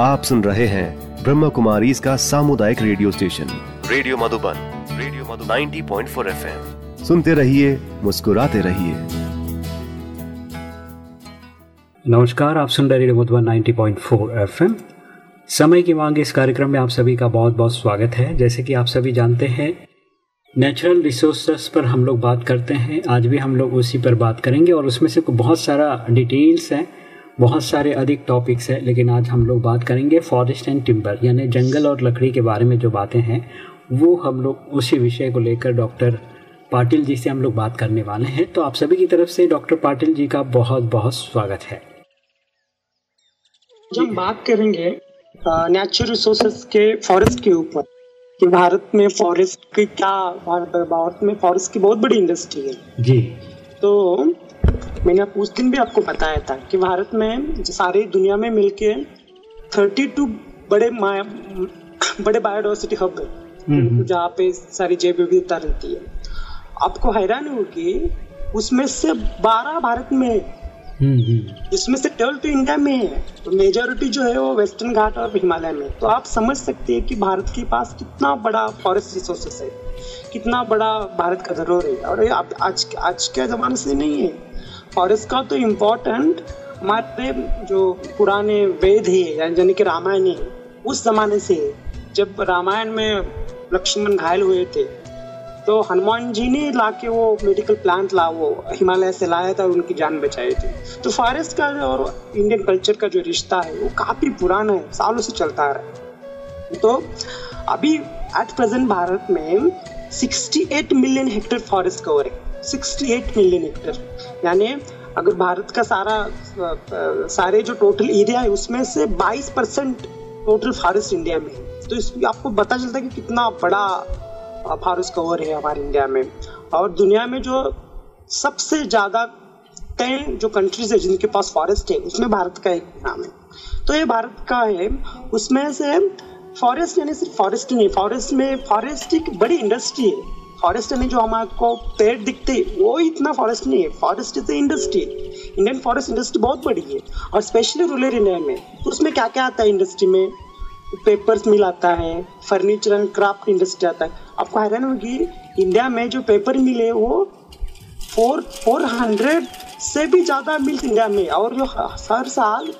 आप सुन रहे हैं ब्रह्म कुमारी इसका सामुदायिक radio station. Radio Madhuban radio Madhuban. 90.4 FM. सुनते रहिए मुस्कुराते रहिए। नमस्कार आप सुन रहे रेडियो मधुबन 90.4 एफएम। समय की मांग इस कार्यक्रम में आप सभी का बहुत बहुत स्वागत है। जैसे कि आप सभी जानते हैं नेचुरल रिसोर्सेस पर हम लोग बात करते हैं। आज भी हम लोग उसी पर बात करेंगे और उसमें से बहुत सारा डिटेल्स है। बहुत सारे अधिक टॉपिक्स हैं लेकिन आज हम लोग बात करेंगे फॉरेस्ट एंड टिम्बर यानी जंगल और लकड़ी के बारे में जो बातें हैं वो हम लोग उसी विषय को लेकर डॉक्टर पाटिल जी से हम लोग बात करने वाले हैं। तो आप सभी की तरफ़ से डॉक्टर पाटिल जी का बहुत बहुत स्वागत है। जब हम बात करेंगे नेचुरल रिसोर्सेज के फॉरेस्ट के ऊपर कि भारत में फॉरेस्ट की क्या भारत में फॉरेस्ट की बहुत बड़ी इंडस्ट्री है। जी। तो मैंने उस दिन भी आपको बताया था कि भारत में सारी दुनिया में मिलके थर्टी टू बड़े बड़े बायोडाइवर्सिटी हब है। हम्म। जहाँ पे सारी जैव विविधता रहती है। आपको हैरान होगी उसमें से बारह भारत में इसमें से ट्वेल्व तो इंडिया में है। तो मेजोरिटी जो है वो वेस्टर्न घाट और हिमालय में। तो आप समझ सकते हैं कि भारत के पास कितना बड़ा फॉरेस्ट रिसोर्सेस है। कितना बड़ा भारत का धरोहर है। और आज आज के जमाने से नहीं है। और इसका तो इम्पोर्टेंट हमारे जो पुराने वेद है, यानी कि रामायण है, उस जमाने से जब रामायण में लक्ष्मण घायल हुए थे तो हनुमान जी ने ला के वो मेडिकल प्लांट ला, वो हिमालय से लाया था और उनकी जान बचाई थी। तो फॉरेस्ट का और इंडियन कल्चर का जो रिश्ता है, वो काफ़ी पुराना है, सालों से चलता आ रहा है। तो अभी एट प्रेजेंट भारत में 68 मिलियन हेक्टेयर फॉरेस्ट कवर है। 68 मिलियन हेक्टेयर यानी अगर भारत का सारा सारे जो टोटल एरिया है, उसमें से 22 परसेंट टोटल फॉरेस्ट इंडिया में है। तो इस आपको पता चलता है कि कितना बड़ा फॉरेस्ट कवर है हमारे इंडिया में। और दुनिया में जो सबसे ज़्यादा टेन जो कंट्रीज़ है जिनके पास फॉरेस्ट है, उसमें भारत का एक नाम है। तो ये भारत का है। उसमें से फॉरेस्ट यानी सिर्फ़ फॉरेस्ट नहीं फॉरेस्ट में फॉरेस्ट एक बड़ी इंडस्ट्री है। फॉरेस्ट में जो हमारे पेड़ दिखते वो इतना फॉरेस्ट नहीं है। Forest is industry Indian forest industry बहुत बड़ी है। और स्पेशली रूरल इंडिया में, उसमें क्या क्या आता है इंडस्ट्री में? पेपर्स मिल आता है फर्नीचर एंड क्राफ्ट इंडस्ट्री आता है। आपको हैरान होगी इंडिया में जो पेपर मिल है वो फोर फोर हंड्रेड से भी ज़्यादा मिल्स इंडिया में। और जो हर साल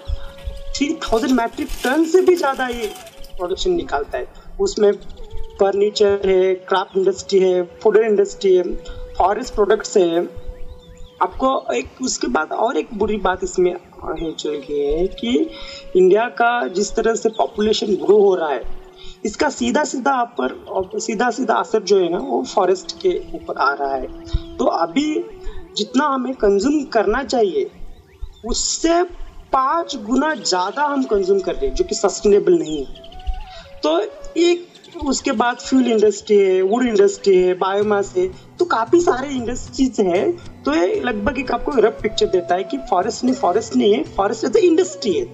थ्री थाउज़ेंड मैट्रिक टन से भी ज़्यादा ये प्रोडक्शन निकालता है। उसमें फर्नीचर है क्राफ्ट इंडस्ट्री है फ़ूड इंडस्ट्री है फॉरेस्ट प्रोडक्ट्स है। आपको एक उसके बाद और एक बुरी बात इसमें चल गई है कि इंडिया का जिस तरह से पॉपुलेशन ग्रो हो रहा है, इसका सीधा सीधा आप पर सीधा सीधा असर जो है ना वो फॉरेस्ट के ऊपर आ रहा है। तो अभी जितना हमें कंज्यूम करना चाहिए, उससे पाँच गुना ज़्यादा हम कंज्यूम कर रहे हैं, जो कि सस्टेनेबल नहीं है। तो एक उसके बाद फ्यूल इंडस्ट्री है वुड इंडस्ट्री है बायोमास है तो काफ़ी सारे इंडस्ट्रीज़ है तो ये लगभग एक आपको रफ पिक्चर देता है कि फॉरेस्ट नहीं फॉरेस्ट नहीं है फॉरेस्ट एज इंडस्ट्री है।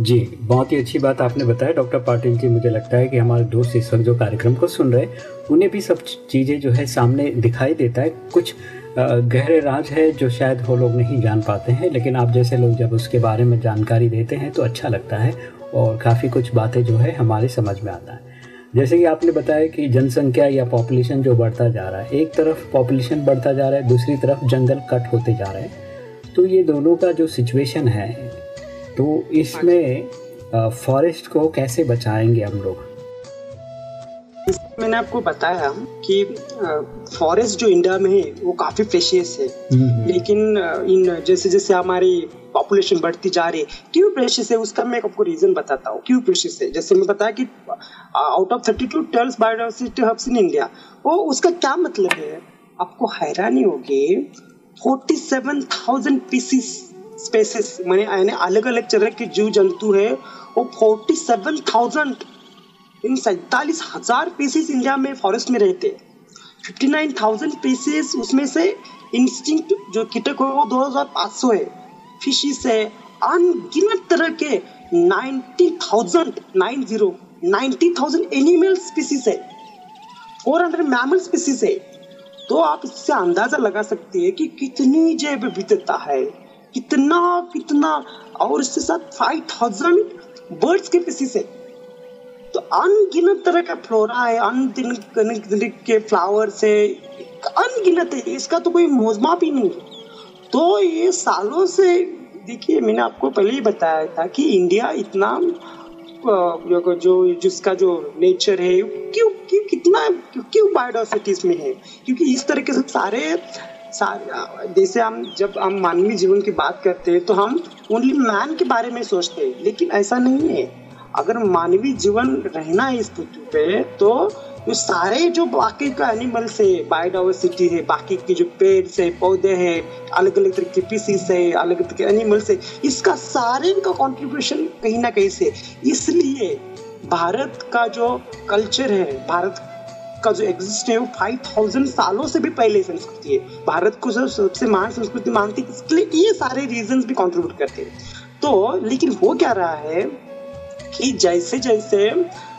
जी, बहुत ही अच्छी बात आपने बताया डॉक्टर पाटिल जी मुझे लगता है कि हमारे दोस्त इस वक्त जो कार्यक्रम को सुन रहे उन्हें भी सब चीज़ें जो है सामने दिखाई देता है। कुछ गहरे राज है जो शायद वो लोग नहीं जान पाते हैं, लेकिन आप जैसे लोग जब उसके बारे में जानकारी देते हैं तो अच्छा लगता है और काफ़ी कुछ बातें जो है हमारे समझ में आता है। जैसे कि आपने बताया कि जनसंख्या या पॉपुलेशन जो बढ़ता जा रहा है एक तरफ़ पॉपुलेशन बढ़ता जा रहा है दूसरी तरफ़ जंगल कट होते जा रहे हैं। तो ये दोनों का जो सिचुएशन है तो इसमें फॉरेस्ट को कैसे बचाएँगे हम लोग? मैंने आपको बताया कि फॉरेस्ट जो इंडिया में है वो काफ़ी प्रेशियस है। हम्म। लेकिन इन जैसे जैसे हमारी पॉपुलेशन बढ़ती जा रही है क्यों प्रेशियस है उसका मैं आपको रीजन बताता हूँ। क्यों प्रेशियस है? जैसे मैं बताया कि out of thirty two twelve biodiversity hubs in India वो उसका क्या मतलब है? आपको हैरानी होगी forty seven thousand species species मैंने अलग अलग तरह के जीव जंतु है वो फोर्टी सेवन थाउज़ेंड इन सैतालीस हज़ार पीसीस इंडिया में फॉरेस्ट में रहते हैं। फिफ्टी नाइन थाउज़ेंड पीसीस उसमें से इंस्टिंक्ट जो कीटक हो वो दो हज़ार पाँच सौ है। फिशिस है। अनगिनत तरह के ninety thousand, nine zero ninety thousand animal species है। फोर हंड्रेड मैमल स्पीसीज है। तो आप इससे अंदाज़ा लगा सकते हैं कि कितनी जैव विविधता है। कितना कितना, और इसके साथ फाइव थाउज़ेंड बर्ड्स के पीसीस है। तो अनगिनत तरह का फ्लोरा है अनगिनत के फ्लावर्स है, अनगिनत है, इसका तो कोई मोजमाप ही नहीं है। तो ये सालों से, देखिए, मैंने आपको पहले ही बताया था कि इंडिया इतना जो जिसका जो नेचर है, क्यों क्यों कितना, क्यों बायोडाइवर्सिटीज में है? क्योंकि इस तरीके से सारे सारे, जैसे हम, जब हम मानवीय जीवन की बात करते हैं तो हम ओनली मैन के बारे में सोचते हैं, लेकिन ऐसा नहीं है। अगर मानवीय जीवन रहना है इस पृथ्वी पे तो जो सारे जो बाकी का एनिमल्स है बायोडाइवर्सिटी है, बाकी के जो पेड़ है पौधे हैं अलग अलग तरह के पीसीस है अलग अलग तरह के एनिमल्स है, इसका सारे का कंट्रीब्यूशन कहीं ना कहीं से। इसलिए भारत का जो कल्चर है, भारत का जो एग्जिस्ट है, वो फाइव थाउज़ेंड सालों से भी पहले संस्कृति है। भारत को जो सबसे महान संस्कृति मानती है, इसके लिए ये सारे रीजन भी कॉन्ट्रीब्यूट करते हैं। तो लेकिन वो क्या रहा है कि जैसे जैसे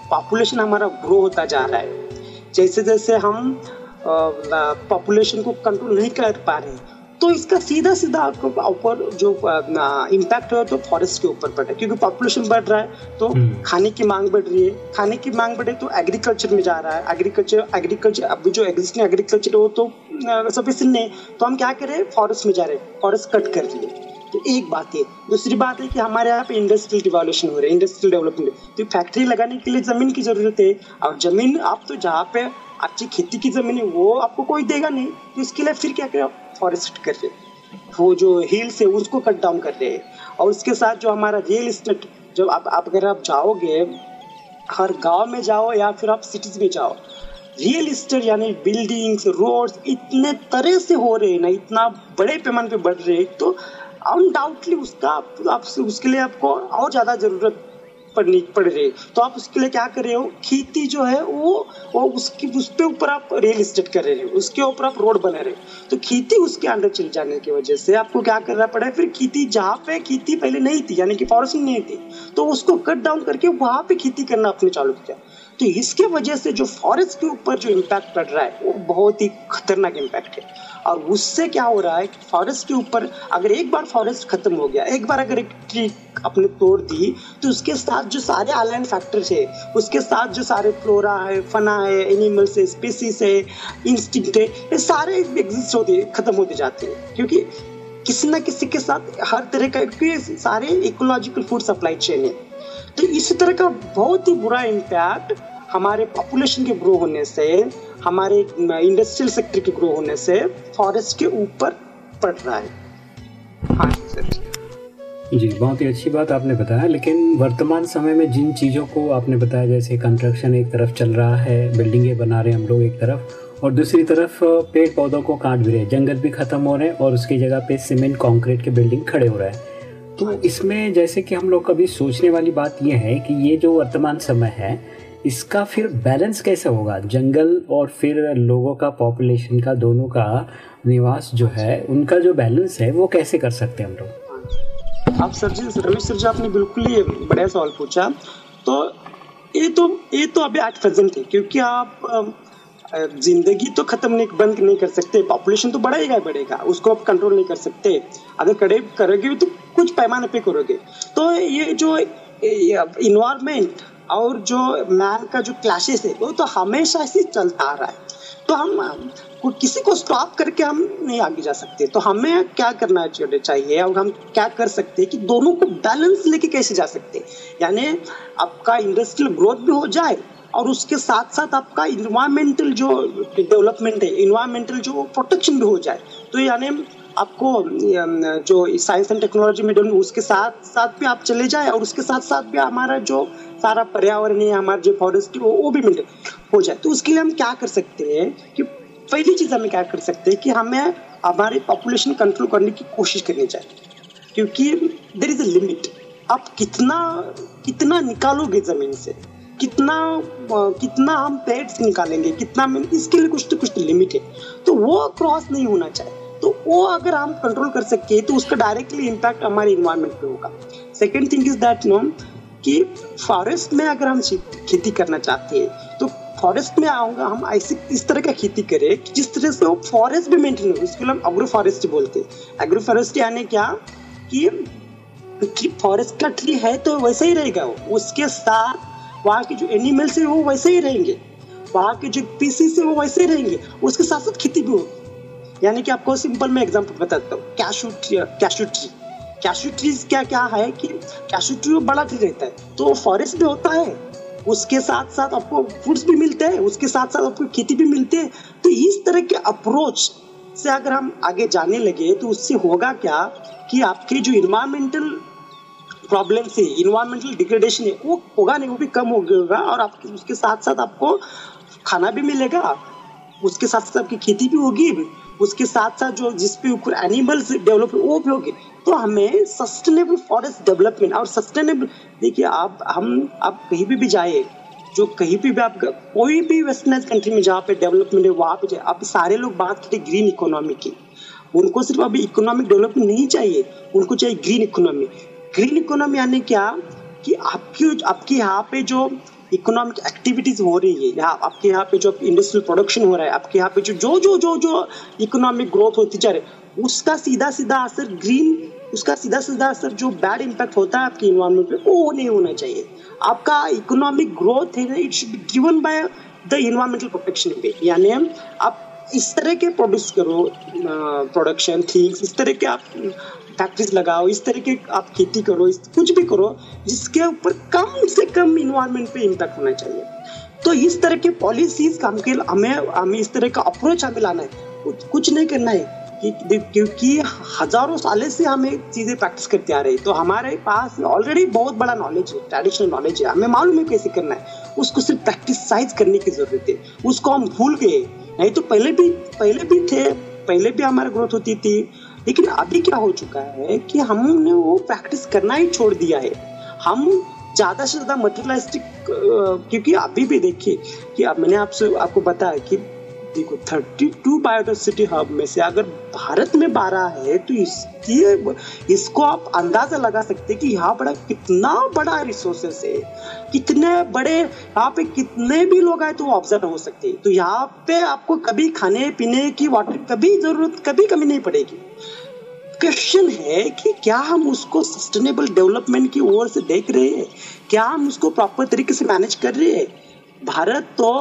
पॉपुलेशन हमारा ग्रो होता जा रहा है जैसे जैसे हम पॉपुलेशन को कंट्रोल नहीं कर पा रहे तो इसका सीधा सीधा ऊपर जो इम्पैक्ट हो तो फॉरेस्ट के ऊपर पड़ रहा है क्योंकि पॉपुलेशन बढ़ रहा है तो हम्म। खाने की मांग बढ़ रही है खाने की मांग बढ़े तो एग्रीकल्चर में जा रहा है एग्रीकल्चर एग्रीकल्चर अभी जो एग्जिस्टिंग एग्रीकल्चर वो तो सफिशियंट नहीं तो हम क्या करें फॉरेस्ट में जा रहे हैं फॉरेस्ट कट कर रही है तो एक बात है दूसरी बात है कि हमारे यहाँ पे इंडस्ट्रियल डिवोल्यूशन हो रहा है इंडस्ट्रियल डेवलपमेंट तो फैक्ट्री लगाने के लिए ज़मीन की ज़रूरत है और ज़मीन आप तो जहाँ पे अच्छी खेती की ज़मीन है वो आपको कोई देगा नहीं। तो इसके लिए फिर क्या करें फॉरेस्ट कर रहे वो जो हिल्स है उसको कट डाउन कर रहे हैं और उसके साथ जो हमारा रियल इस्टेट जब आप, आप अगर आप जाओगे हर गाँव में जाओ या फिर आप सिटीज़ में जाओ रियल इस्टेट यानी बिल्डिंग्स रोड्स इतने तरह से हो रहे हैं ना इतना बड़े पैमाने पे बढ़ रहे हैं तो अनडाउटली उसका, आप उसके लिए आपको और ज़्यादा ज़रूरत पड़नी, पड़ रही तो आप उसके लिए क्या कर रहे हो? खेती जो है वो वो उसकी उस पे ऊपर आप रियल इस्टेट कर रहे हो। उसके ऊपर आप रोड बना रहे हो। तो खेती उसके अंदर चल जाने की वजह से आपको क्या करना पड़ा है? फिर खेती जहाँ पे खेती पहले नहीं थी, यानी कि फॉरेस्ट नहीं थी तो उसको कट डाउन करके वहाँ पे खेती करना आपने चालू किया। तो इसके वजह से जो फॉरेस्ट के ऊपर जो इम्पैक्ट पड़ रहा है, वो बहुत ही खतरनाक इम्पैक्ट है। और उससे क्या हो रहा है कि फॉरेस्ट के ऊपर अगर एक बार फॉरेस्ट खत्म हो गया, एक बार अगर एक ट्री अपने तोड़ दी तो उसके साथ जो सारे आलैंड फैक्टर्स है, उसके साथ जो सारे फ्लोरा है फना है एनिमल्स है स्पीसीज है इंस्टिंक्ट है, ये सारे एग्जिस्ट होते, खत्म होते जाते हैं। क्योंकि किसी ना किसी के साथ हर तरह का सारे इकोलॉजिकल फ़ूड सप्लाई चेन है। तो इस तरह का बहुत ही बुरा इम्पैक्ट हमारे पॉपुलेशन के ग्रो होने से हमारे इंडस्ट्रियल सेक्टर के ग्रो होने से फॉरेस्ट के ऊपर पड़ रहा है। हाँ सर जी बहुत ही अच्छी बात आपने बताया लेकिन वर्तमान समय में जिन चीज़ों को आपने बताया जैसे कंस्ट्रक्शन एक तरफ़ चल रहा है बिल्डिंगें बना रहे हैं हम लोग एक तरफ़ और दूसरी तरफ़ पेड़ पौधों को काट भी रहे जंगल भी खत्म हो रहे हैं और उसकी जगह पे सीमेंट कंक्रीट के बिल्डिंग खड़े हो रहे हैं। तो इसमें जैसे कि हम लोग कभी सोचने वाली बात यह है कि ये जो वर्तमान समय है इसका फिर बैलेंस कैसे होगा? जंगल और फिर लोगों का पॉपुलेशन का, दोनों का निवास जो है, उनका जो बैलेंस है, वो कैसे कर सकते हैं हम लोग? आप सर जी, रमेश सर जी, आपने बिल्कुल ही बढ़िया सवाल पूछा। तो ये तो ये तो अभी आज प्रेजेंट है, क्योंकि आप ज़िंदगी तो खत्म नहीं, बंद नहीं कर सकते। पॉपुलेशन तो बढ़ेगा ही बढ़ेगा, उसको आप कंट्रोल नहीं कर सकते। अगर कड़े करोगे तो कुछ पैमाने पे करोगे। तो ये जो इन्वायरमेंट और जो मैन का जो क्लैशेस है, वो तो हमेशा से चलता आ रहा है। तो हम किसी को स्टॉप करके हम नहीं आगे जा सकते। तो हमें क्या करना चाहिए और हम क्या कर सकते हैं कि दोनों को बैलेंस लेके कैसे जा सकते यानी आपका इंडस्ट्रियल ग्रोथ भी हो जाए और उसके साथ साथ आपका इन्वायरमेंटल जो डेवलपमेंट है इन्वायरमेंटल जो प्रोटेक्शन भी हो जाए। तो यानी आपको जो साइंस एंड टेक्नोलॉजी में उसके साथ साथ भी आप चले जाए और उसके साथ साथ भी हमारा जो सारा पर्यावरण है हमारे जो फॉरेस्ट वो, वो भी मिल हो जाए। तो उसके लिए हम क्या कर सकते हैं कि पहली चीज़ हमें क्या कर सकते हैं कि हमें हमारे पॉपुलेशन कंट्रोल करने की कोशिश करनी चाहिए। क्योंकि देर इज़ अ लिमिट आप कितना कितना निकालोगे ज़मीन से कितना कितना हम पेड्स निकालेंगे कितना इसके लिए कुछ तो कुछ लिमिट है। तो वो क्रॉस नहीं होना चाहिए। तो वो अगर हम कंट्रोल कर सके तो उसका डायरेक्टली इम्पैक्ट हमारे इन्वायरमेंट पे होगा। Second thing is that no कि फॉरेस्ट में अगर हम खेती करना चाहते हैं तो फॉरेस्ट में आऊँगा, हम ऐसे इस तरह का खेती करें कि जिस तरह से वो फॉरेस्ट भी मेंटेन हो इसके लिए हम एग्रो फॉरेस्ट बोलते हैं। एग्रो फॉरेस्ट यानी क्या? कि कि फॉरेस्ट का ट्री है तो वैसे ही रहेगा वो। उसके साथ वहाँ के जो एनिमल्स है वो वैसे ही रहेंगे। वहाँ के जो पीसीस है वो वैसे ही रहेंगे। उसके साथ साथ खेती भी होगी। यानी कि आपको सिंपल मैं एग्ज़ाम्पल बताता हूँ। Cashew tree cashew tree cashew trees क्या क्या है कि कैशू ट्री बड़ा ट्री रहता है? तो फॉरेस्ट भी होता है। उसके साथ साथ आपको फ्रूट्स भी मिलते हैं। उसके साथ साथ आपको खेती भी मिलती है। तो इस तरह के अप्रोच से अगर हम आगे जाने लगे तो उससे होगा क्या कि आपके जो इन्वायरमेंटल प्रॉब्लम से इन्वायरमेंटल डिग्रेडेशन है, वो होगा नहीं, वो भी कम हो गया और आप, उसके साथ साथ आपको खाना भी मिलेगा। उसके साथ साथ आपकी खेती भी होगी। उसके साथ साथ जो जिस पे ऊपर एनिमल्स डेवलप वो भी होगी। तो हमें सस्टेनेबल फॉरेस्ट डेवलपमेंट और सस्टेनेबल देखिए आप हम आप कहीं भी भी जाए जो कहीं भी, भी आप कोई भी वेस्टर्नाइज कंट्री में जहाँ पे डेवलपमेंट है वहाँ पे जाए आप सारे लोग बात करते ग्रीन इकोनॉमी की। उनको सिर्फ़ अभी इकोनॉमिक डेवलपमेंट नहीं चाहिए उनको चाहिए ग्रीन इकोनॉमी ग्रीन इकोनॉमी यानी क्या? कि आपकी आपके यहाँ पे जो इकोनॉमिक एक्टिविटीज़ हो रही है। यहाँ आपके यहाँ पे जो इंडस्ट्रियल प्रोडक्शन हो रहा है, आपके यहाँ पे जो जो जो जो जो इकोनॉमिक ग्रोथ होती जा रही है, उसका सीधा सीधा असर ग्रीन उसका सीधा सीधा असर जो बैड इम्पैक्ट होता है आपके इन्वायरमेंट पे, वो नहीं होना चाहिए। आपका इकोनॉमिक ग्रोथ है it should driven by the environmental protection पे। यानी आप इस तरह के प्रोड्यूस करो प्रोडक्शन थिंग्स इस तरह के आप फैक्ट्रीज लगाओ, इस तरह के आप खेती करो, इस, कुछ भी करो, जिसके ऊपर कम से कम इन्वायरमेंट पे इम्पैक्ट होना चाहिए। तो इस तरह के पॉलिसीज़ काम के हमें हमें इस तरह का अप्रोच हमें लाना है। कुछ नहीं करना है कि क्योंकि हज़ारों साल से हमें चीज़ें प्रैक्टिस करते आ रहे तो हमारे पास ऑलरेडी बहुत बड़ा नॉलेज है ट्रेडिशनल नॉलेज है। हमें मालूम है कैसे करना है। उसको सिर्फ़ प्रैक्टिस साइज़ करने की ज़रूरत है। उसको हम भूल गए। नहीं तो पहले भी पहले भी थे, पहले भी हमारी ग्रोथ होती थी। लेकिन अभी क्या हो चुका है कि हमने वो प्रैक्टिस करना ही छोड़ दिया है। हम ज़्यादा से ज़्यादा मटेरियलिस्टिक क्योंकि अभी भी देखिए कि अब मैंने आपसे, आपको बताया कि देखो 32 बायोडाइवर्सिटी हब में से अगर भारत में 12 है तो इसकी, इसको आप अंदाज़ा लगा सकते हैं कि यहाँ बड़ा, कितना बड़ा रिसोर्सेस है। कितने बड़े, यहाँ पे कितने भी लोग आए तो ऑब्ज़र्व हो सकते हैं। तो यहाँ पे आपको कभी खाने, पीने की वाटर कभी ज़रूरत, कभी कमी नहीं पड़ेगी। क्वेश्चन है कि क्या हम उसको सस्टेनेबल डेवलपमेंट की ओर से देख रहे हैं? क्या हम उसको प्रॉपर तरीके से मैनेज कर रहे हैं? भारत तो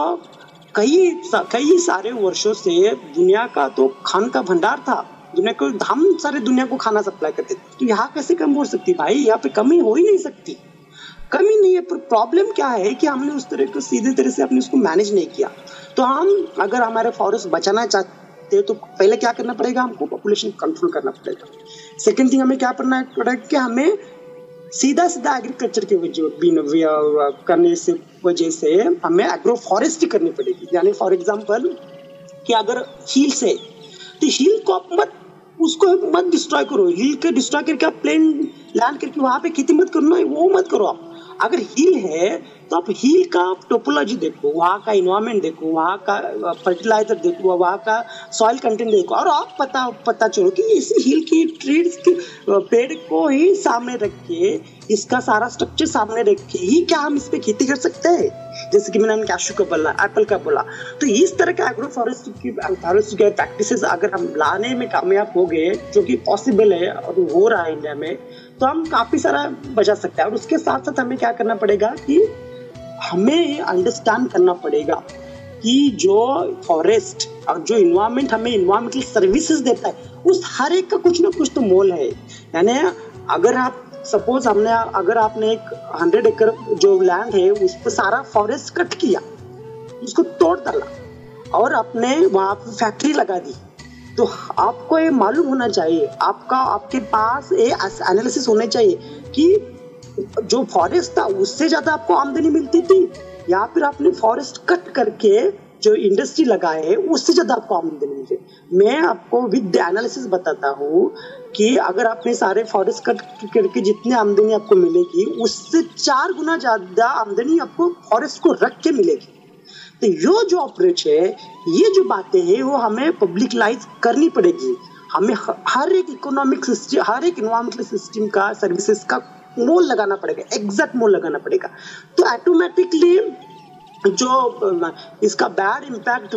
कई कई सारे वर्षों से दुनिया का तो खान का भंडार था। दुनिया को, हम सारे दुनिया को खाना सप्लाई करते थे। तो यहाँ कैसे कम हो सकती? भाई, यहाँ पे कमी हो ही नहीं सकती। कमी नहीं है, पर प्रॉब्लम क्या है कि हमने उस तरह को, सीधे तरह से अपने उसको मैनेज नहीं किया। तो हम, अगर हमारे फॉरेस्ट बचाना चाहते हैं तो पहले क्या करना पड़ेगा? हमको पॉपुलेशन कंट्रोल करना पड़ेगा। सेकेंड थिंग हमें क्या करना पड़ेगा कि हमें सीधा सीधा एग्रीकल्चर के वजह करने से वजह से हमें एग्रो फॉरेस्ट्री करनी पड़ेगी। यानी फॉर एग्ज़ाम्पल कि अगर हील से तो हील को आप मत उसको मत डिस्ट्रॉय करो। हील के डिस्ट्रॉय करके आप प्लेन लैंड करके वहाँ पे खेती मत करो। ना वो मत करो आप। अगर हील है तो आप हिल का टोपोलॉजी देखो, वहाँ का इन्वायरमेंट देखो, वहाँ का फर्टिलाइज़र देखो, वहाँ का सॉइल कंटेंट देखो, और आप पता पता चलो कि इस हील की ट्रीज के पेड़ को ही सामने रख के, इसका सारा स्ट्रक्चर सामने रख के ही क्या हम इस पे खेती कर सकते हैं? जैसे कि मैंने कैशू का बोला एप्पल का बोला। तो इस तरह का एग्रो फॉरेस्ट की फॉरेस्ट के प्रैक्टिस अगर हम लाने में कामयाब हो गए, जो कि पॉसिबल है, और हो रहा है इंडिया में तो हम काफ़ी सारा बचा सकते हैं। और उसके साथ साथ हमें क्या करना पड़ेगा कि हमें अंडरस्टैंड करना पड़ेगा कि जो फॉरेस्ट और जो इन्वायरमेंट हमें इन्वायरमेंटल सर्विसेज़ देता है, उस हर एक का कुछ ना कुछ तो मोल है। यानी अगर आप सपोज़ हमने, अगर आपने एक हंड्रेड एकड़ जो लैंड है उस पर सारा फॉरेस्ट कट किया, उसको तोड़ डाला और आपने वहाँ पर फैक्ट्री लगा दी तो आपको ये मालूम होना चाहिए, आपका, आपके पास ये एनालिसिस होने चाहिए कि जो फॉरेस्ट था, उससे ज़्यादा आपको आमदनी मिलती थी? या फिर आपने फॉरेस्ट कट करके जो इंडस्ट्री लगाए उससे ज़्यादा आपको आमदनी मिलती मैं आपको विद एनालिसिस बताता हूँ कि अगर आपने सारे फॉरेस्ट कट करके जितनी आमदनी आपको मिलेगी, उससे चार गुना ज़्यादा आमदनी आपको फॉरेस्ट को रख के मिलेगी। तो ये जो अप्रोच है, ये जो बातें हैं, वो हमें पब्लिकलाइज करनी पड़ेगी। हमें हर एक इकोनॉमिक सिस्टम हर एक इन्वायरमेंटल सिस्टम का सर्विसेज़ का मोल लगाना पड़ेगा एग्जैक्ट मोल लगाना पड़ेगा। तो ऑटोमेटिकली जो इसका बैड इम्पैक्ट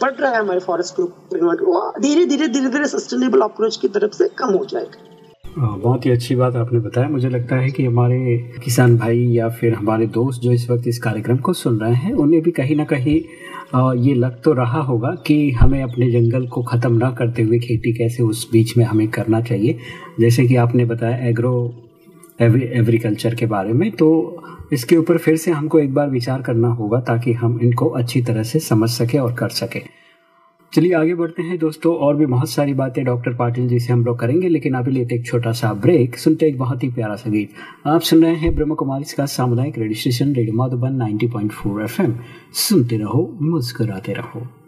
पड़ रहा है हमारे फॉरेस्ट के ऊपर धीरे धीरे धीरे धीरे सस्टेनेबल अप्रोच की तरफ़ से कम हो जाएगा। बहुत ही अच्छी बात आपने बताया। मुझे लगता है कि हमारे किसान भाई या फिर हमारे दोस्त जो इस वक्त इस कार्यक्रम को सुन रहे हैं, उन्हें भी कहीं ना कहीं ये लग तो रहा होगा कि हमें अपने जंगल को ख़त्म ना करते हुए खेती कैसे उस बीच में हमें करना चाहिए। जैसे कि आपने बताया एग्रो एग्रीकल्चर के बारे में तो इसके ऊपर फिर से हमको एक बार विचार करना होगा ताकि हम इनको अच्छी तरह से समझ सके और कर सके। चलिए आगे बढ़ते हैं दोस्तों, और भी बहुत सारी बातें डॉक्टर पाटिल जी से हम लोग करेंगे, लेकिन अभी लेते एक छोटा सा ब्रेक। सुनते एक बहुत ही प्यारा सा गीत। आप सुन रहे हैं ब्रह्म कुमारी का सामुदायिक radio station, radio Madhuban 90.4 FM. सुनते रहो, मुस्कुराते रहो।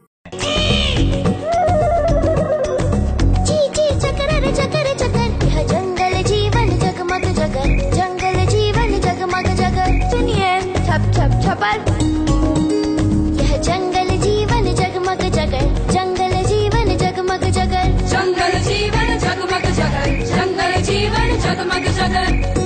Shut the mic shut it.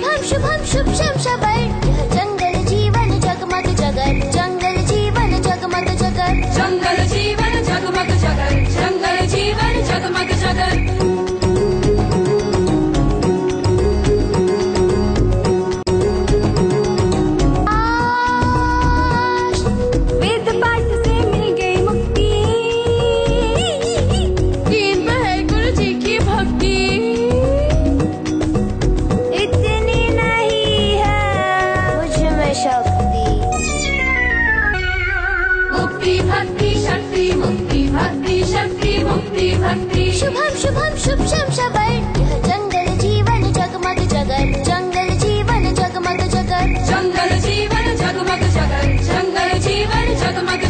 shubham shubham shubham shubham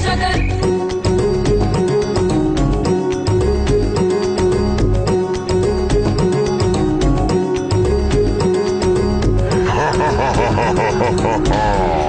ha ha ha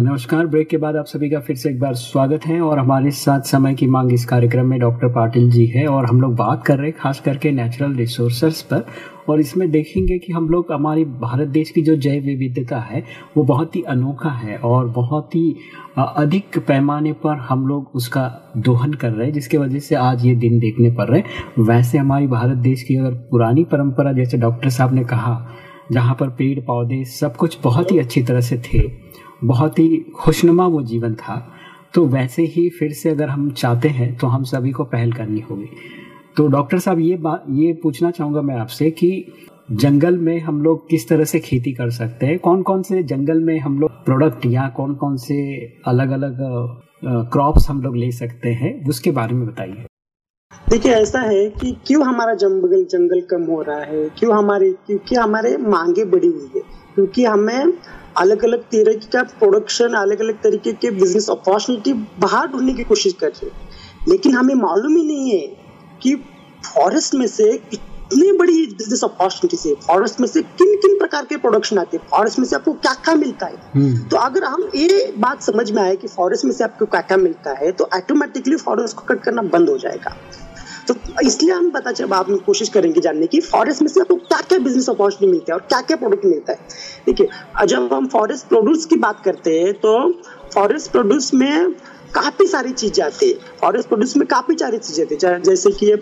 नमस्कार। ब्रेक के बाद आप सभी का फिर से एक बार स्वागत है और हमारे साथ समय की मांग इस कार्यक्रम में डॉक्टर पाटिल जी है और हम लोग बात कर रहे हैं खास करके नेचुरल रिसोर्सेस पर। और इसमें देखेंगे कि हम लोग हमारी भारत देश की जो जैव विविधता है, वो बहुत ही अनोखा है और बहुत ही अधिक पैमाने पर हम लोग उसका दोहन कर रहे हैं, जिसके वजह से आज ये दिन देखने पड़ रहे। वैसे हमारी भारत देश की अगर पुरानी परंपरा, जैसे डॉक्टर साहब ने कहा, जहाँ पर पेड़ पौधे सब कुछ बहुत ही अच्छी तरह से थे बहुत ही खुशनुमा वो जीवन था। तो वैसे ही फिर से अगर हम चाहते हैं तो हम सभी को पहल करनी होगी। तो डॉक्टर साहब, ये बात ये पूछना चाहूँगा मैं आपसे कि जंगल में हम लोग किस तरह से खेती कर सकते हैं? कौन कौन से जंगल में हम लोग प्रोडक्ट या कौन कौन से अलग अलग क्रॉप्स हम लोग ले सकते हैं? उसके बारे में बताइए। देखिए, ऐसा है कि क्यों हमारा जंगल जंगल कम हो रहा है? क्यों हमारे, क्योंकि हमारे मांगे बढ़ी हुई है? क्योंकि हमें अलग अलग तरीके का प्रोडक्शन अलग अलग तरीके के बिज़नेस अपॉर्चुनिटी बाहर ढूँढने की कोशिश कर रहे हैं। लेकिन हमें मालूम ही नहीं है कि फॉरेस्ट में से इतनी बड़ी बिज़नेस अपॉर्चुनिटीज़ है फॉरेस्ट में से किन किन प्रकार के प्रोडक्शन आते हैं फॉरेस्ट में से आपको क्या क्या मिलता है? हम्म। तो अगर हम ये बात समझ में आए कि फॉरेस्ट में से आपको क्या क्या मिलता है तो ऑटोमेटिकली फॉरेस्ट को कट करना बंद हो जाएगा। तो इसलिए हम पता चल आप कोशिश करेंगे जानने की फॉरेस्ट में से आपको क्या क्या बिज़नेस अपॉर्चुनिटी मिलता है और क्या क्या प्रोडक्ट मिलता है। देखिए, जब हम फॉरेस्ट प्रोड्यूस की बात करते हैं तो फॉरेस्ट प्रोड्यूस में काफ़ी सारी चीज़ें आती है। फॉरेस्ट प्रोड्यूस में काफ़ी सारी चीज़ें आती है। जैसे कि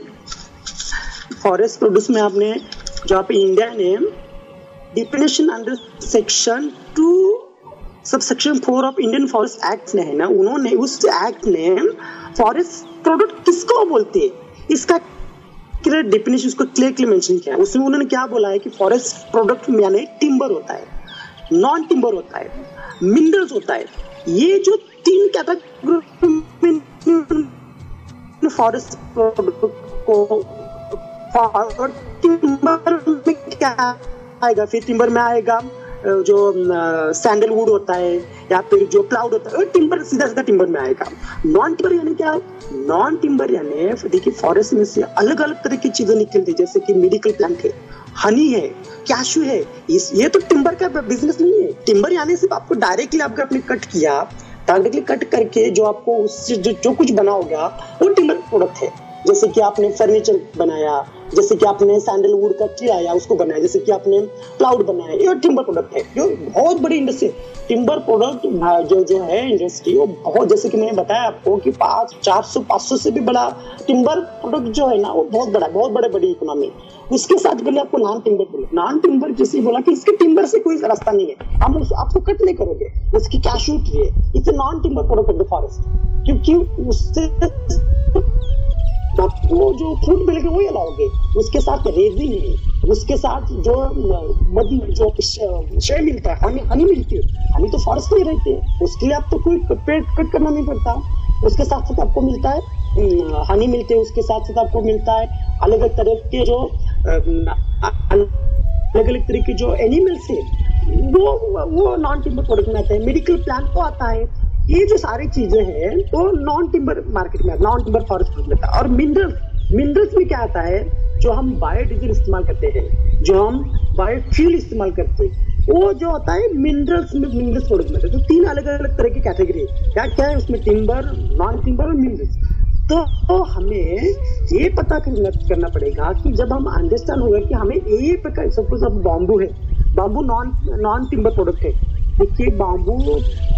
फॉरेस्ट प्रोड्यूस में आपने जहाँ पे इंडिया ने definition under section two sub section four of Indian forest act ने है ना, उन्होंने उस एक्ट ने फॉरेस्ट प्रोडक्ट किसको बोलते हैं? इसका क्लियर डेफिनेशन उसको क्लियर क्लियर मेंशन किया है। उसमें उन्होंने क्या बोला है कि फॉरेस्ट प्रोडक्ट यानी टिम्बर होता है नॉन टिम्बर होता है मिनरल्स होता है। ये जो तीन कैटेगरी फॉरेस्ट प्रोडक्ट को टिम्बर में क्या आएगा? फिर टिम्बर में आएगा जो सैंडलवुड होता है या फिर जो क्लाउड होता है टिम्बर सीधा सीधा टिम्बर में आएगा। नॉन टिम्बर यानी क्या? नॉन टिम्बर यानी देखिए फॉरेस्ट में से अलग अलग तरह की चीज़ें निकलती है जैसे कि मेडिकल प्लांट है हनी है कैशू है इस ये तो टिम्बर का बिज़नेस नहीं है। टिम्बर यानी सिर्फ़ आपको डायरेक्टली आपको अपने कट किया डायरेक्टली कट करके जो आपको उससे जो, जो कुछ बना होगा वो टिम्बर प्रोडक्ट है। जैसे कि आपने फर्नीचर बनाया जैसे कि आपने सैंडलवुड का ट्री आया उसको बनाया जैसे कि आपने क्लाउड बनाया ये टिम्बर प्रोडक्ट है। जो बहुत बड़ी इंडस्ट्री टिम्बर प्रोडक्ट जो जो है इंडस्ट्री वो बहुत जैसे कि मैंने बताया आपको कि पाँच चार सौ पाँच सौ से भी बड़ा टिम्बर प्रोडक्ट जो है ना वो बहुत बड़ा बहुत बड़े बड़ी इकोनॉमी उसके साथ बोले आपको नॉन टिम्बर बोले। नॉन टिम्बर जैसे बोला कि इसके टिम्बर से कोई रास्ता नहीं है। हम उस, आपको कट नहीं करोगे। उसकी क्या शूट है। It's non timber product of the forest क्योंकि उससे आपको जो फ्रूट मिलेगा वही लाओगे उसके साथ रेजिन है उसके साथ जो मदी जो शय मिलता है हनी हनी मिलती है। हनी तो फॉरेस्ट में रहते हैं। उसके लिए आप तो कोई पेड़ कट करना नहीं पड़ता। उसके साथ साथ आपको मिलता है हनी मिलते हैं। उसके साथ साथ आपको मिलता है अलग अलग तरह के जो अलग अलग तरह के जो एनिमल्स है, वो वो नॉन टिम्बर प्रोडक्ट में आते हैं। मेडिकल प्लांट तो आता है। ये जो सारी चीज़ें हैं तो नॉन टिम्बर मार्केट में नॉन टिम्बर फॉरेस्ट में आता है। और मिनरल्स मिनरल्स में क्या आता है जो हम बायोडीजल इस्तेमाल करते हैं जो हम बायोफ्यूल इस्तेमाल करते हैं वो जो होता है मिनरल्स में मिनरल्स प्रोडक्ट में। तो तीन अलग अलग तरह की कैटेगरी है। क्या क्या है उसमें टिम्बर नॉन टिम्बर और मिनरल्स तो, तो हमें ये पता करना करना पड़ेगा कि जब हम अंडरस्टैंड होगा कि हमें ये प्रकार सपोज़ अब बॉम्बू है। Bamboo non non timber product है। देखिए बाम्बू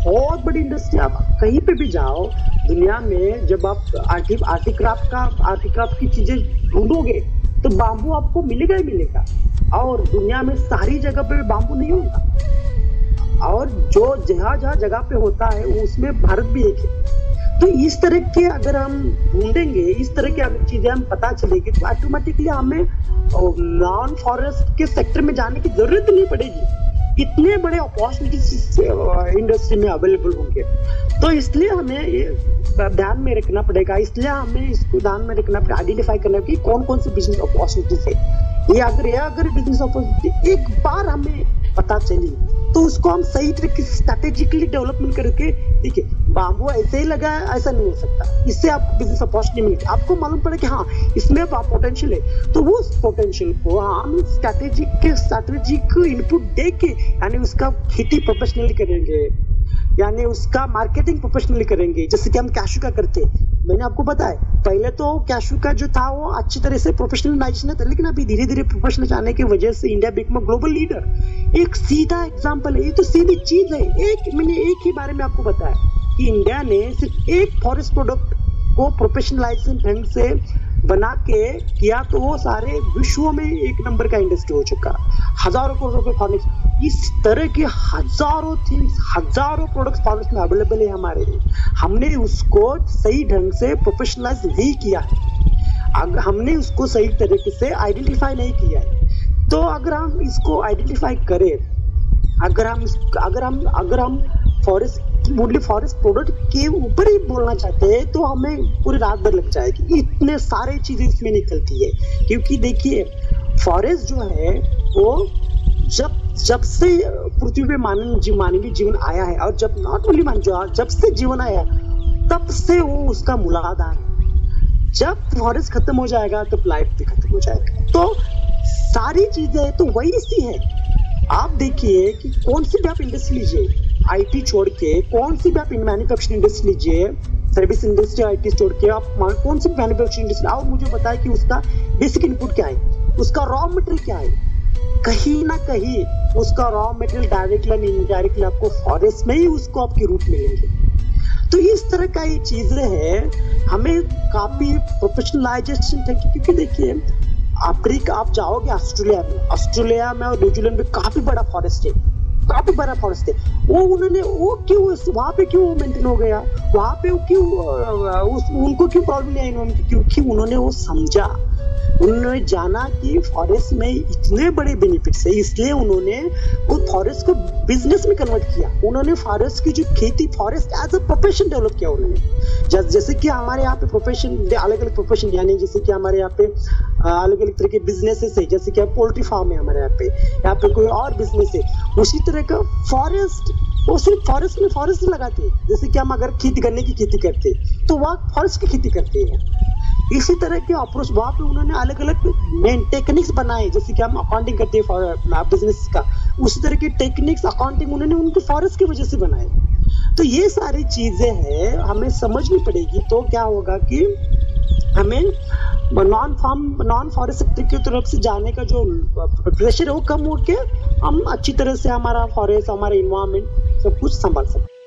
बहुत बड़ी इंडस्ट्री आप कहीं पे भी जाओ, दुनिया में जब आप आर्टी, आर्टिक्राफ्ट का, आर्टिक्राफ्ट की चीज़ें ढूंढोगे तो बाम्बू आपको मिलेगा ही मिलेगा। और दुनिया में सारी जगह पे बाम्बू नहीं होता और जो जहाँ जहाँ जगह पे होता है, उसमें भारत भी एक है। तो इस तरह के अगर हम ढूंढेंगे, इस तरह की अगर चीज़ें हम पता चलेगी तो ऑटोमेटिकली हमें नॉन फॉरेस्ट के सेक्टर में जाने की ज़रूरत नहीं पड़ेगी। इतने बड़े अपॉर्चुनिटीज़ इंडस्ट्री में अवेलेबल होंगे। तो इसलिए हमें ध्यान में रखना पड़ेगा, इसलिए हमें इसको ध्यान में रखना पड़ेगा आइडेंटिफाई करना कि कौन कौन से बिज़नेस अपॉर्चुनिटीज़ है। ये अगर ये अगर बिज़नेस अपॉर्चुनिटी एक बार हमें पता चली तो उसको हम सही तरीके से स्ट्रेटेजिकली डेवलपमेंट करके, देखिए बाम्बू ऐसे ही लगा है, ऐसा नहीं हो सकता। इससे आप बिज़नेस अपॉर्चुनिटी मिलती आपको मालूम पड़े कि हाँ इसमें पोटेंशियल है। तो वो पोटेंशियल को हम स्ट्रेटेजिक के स्ट्रेटेजिक इनपुट दे के यानी उसका खेती प्रोफेशनली करेंगे। यानी उसका मार्केटिंग प्रोफेशनली करेंगे, जैसे कि हम कैशू का करते मैंने आपको बताया, पहले तो कैशू का जो था वो अच्छी तरह से प्रोफेशनलाइजेशन था, लेकिन अभी धीरे धीरे प्रोफेशनल आने की वजह से इंडिया बिकम ग्लोबल लीडर एक सीधा एग्ज़ाम्पल है, ये तो सीधी चीज़ है। एक, मैंने एक ही बारे में आपको बताया कि इंडिया ने सिर्फ़ एक फॉरेस्ट प्रोडक्ट को प्रोफेशनलाइजेशन ढंग से बना के किया तो वो सारे विश्व में एक नंबर का इंडस्ट्री हो चुका। हज़ारों करोड़ रुपए फॉरेस्ट इस तरह के हज़ारों थिंग्स हज़ारों प्रोडक्ट्स फॉरेस्ट में अवेलेबल है हमारे हमने उसको सही ढंग से प्रोफेशनलाइज नहीं किया है। हमने उसको सही तरीके से आइडेंटिफाई नहीं किया है। तो अगर हम इसको आइडेंटिफाई करें, अगर हम अगर हम अगर हम फॉरेस्ट वुडली फॉरेस्ट प्रोडक्ट के ऊपर ही बोलना चाहते हैं तो हमें पूरी रात भर लग जाएगी। इतने सारे चीज़ें इसमें निकलती है क्योंकि देखिए फॉरेस्ट जो है वो जब जब से पृथ्वी पे मानव जी, मानवीय जीवन आया है और जब नॉट ओनली मान जो जब से जीवन आया तब से वो उसका मूलाधार है। जब फॉरेस्ट खत्म हो जाएगा तो लाइफ भी खत्म हो जाएगा। तो सारी चीज़ें तो वही सी है। आप देखिए कि कौन सी भी आप इंडस्ट्री लीजिए आईटी छोड़ के, कौन सी भी आप मैन्युफैक्चरिंग इंडस्ट्री लीजिए सर्विस इंडस्ट्री आईटी छोड़ के, आप कौन सी मैन्युफैक्चरिंग इंडस्ट्री आप मुझे बताए कि उसका बेसिक इनपुट क्या है, उसका रॉ मटेरियल क्या है। कहीं ना कहीं, उसका रॉ मटेरियल डायरेक्टली इनडायरेक्टली आपको फॉरेस्ट में ही उसको आपके रूट मिलेंगे। तो इस तरह का ये चीज़ें है, हमें काफ़ी प्रोफेशनलाइजेशन क्योंकि देखिए अफ्रीका आप जाओगे ऑस्ट्रेलिया में ऑस्ट्रेलिया में और न्यूजीलैंड में काफ़ी बड़ा फॉरेस्ट है। काफ़ी बड़ा फॉरेस्ट थे वो उन्होंने, वो क्यों वहाँ पे क्यों मेंटेन हो गया? वहाँ पे क्यों उनको क्यों प्रॉब्लम नहीं आई? क्योंकि उन्होंने वो समझा? उन्होंने जाना कि फॉरेस्ट में इतने बड़े बेनिफिट्स है, इसलिए उन्होंने वो फॉरेस्ट को बिज़नेस में कन्वर्ट किया। उन्होंने फॉरेस्ट की जो खेती forest as a profession develop किया उन्होंने। जैसे कि हमारे यहाँ पे प्रोफेशन अलग अलग प्रोफेशन यानी जैसे कि हमारे यहाँ पे अलग अलग तरह के बिजनेसेस है, जैसे कि पोल्ट्री फार्म है हमारे यहाँ पे यहाँ पे कोई और बिज़नेस है। उसी तरह का फॉरेस्ट वो सिर्फ़ फॉरेस्ट में फॉरेस्ट लगाते हैं। जैसे कि हम अगर खेती करने की खेती करते हैं तो वह फॉरेस्ट की खेती करते हैं। इसी तरह के अप्रोच वहाँ पे उन्होंने अलग अलग मेन टेक्निक्स बनाए, जैसे कि हम अकाउंटिंग करते हैं बिज़नेस का। उसी तरह के टेक्निक्स अकाउंटिंग उन्होंने उनके फॉरेस्ट की वजह से बनाए। तो ये सारी चीज़ें हैं, हमें समझनी पड़ेगी। तो क्या होगा कि हमें non farm non forest sector की तरफ़ से जाने का जो प्रेशर है वो कम हो के हम अच्छी तरह से हमारा फॉरेस्ट हमारा इन्वायरमेंट सब कुछ संभाल सकते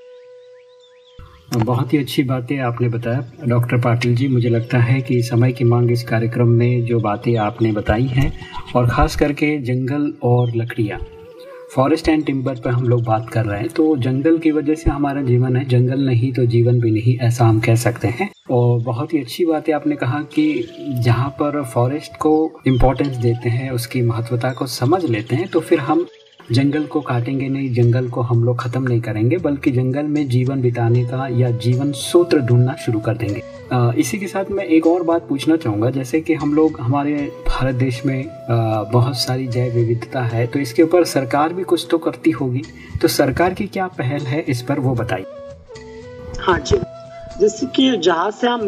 बहुत ही अच्छी बातें आपने बताया। डॉक्टर पाटिल जी, मुझे लगता है कि समय की मांग इस कार्यक्रम में जो बातें आपने बताई हैं, और ख़ास करके जंगल और लकड़ियाँ। फॉरेस्ट एंड टिम्बर पर हम लोग बात कर रहे हैं तो जंगल की वजह से हमारा जीवन है। जंगल नहीं तो जीवन भी नहीं, ऐसा हम कह सकते हैं। और बहुत ही अच्छी बात है, आपने कहा कि जहाँ पर फॉरेस्ट को इम्पोर्टेंस देते हैं, उसकी महत्वता को समझ लेते हैं तो फिर हम जंगल को काटेंगे नहीं जंगल को हम लोग खत्म नहीं करेंगे बल्कि जंगल में जीवन बिताने का या जीवन सूत्र ढूंढना शुरू कर देंगे। आ, इसी के साथ मैं एक और बात पूछना चाहूँगा जैसे कि हम लोग हमारे भारत देश में आ, बहुत सारी जैव विविधता है तो इसके ऊपर सरकार भी कुछ तो करती होगी। तो सरकार की क्या पहल है इस पर वो बताइए। हाँ जी। जैसे कि जहाँ से हम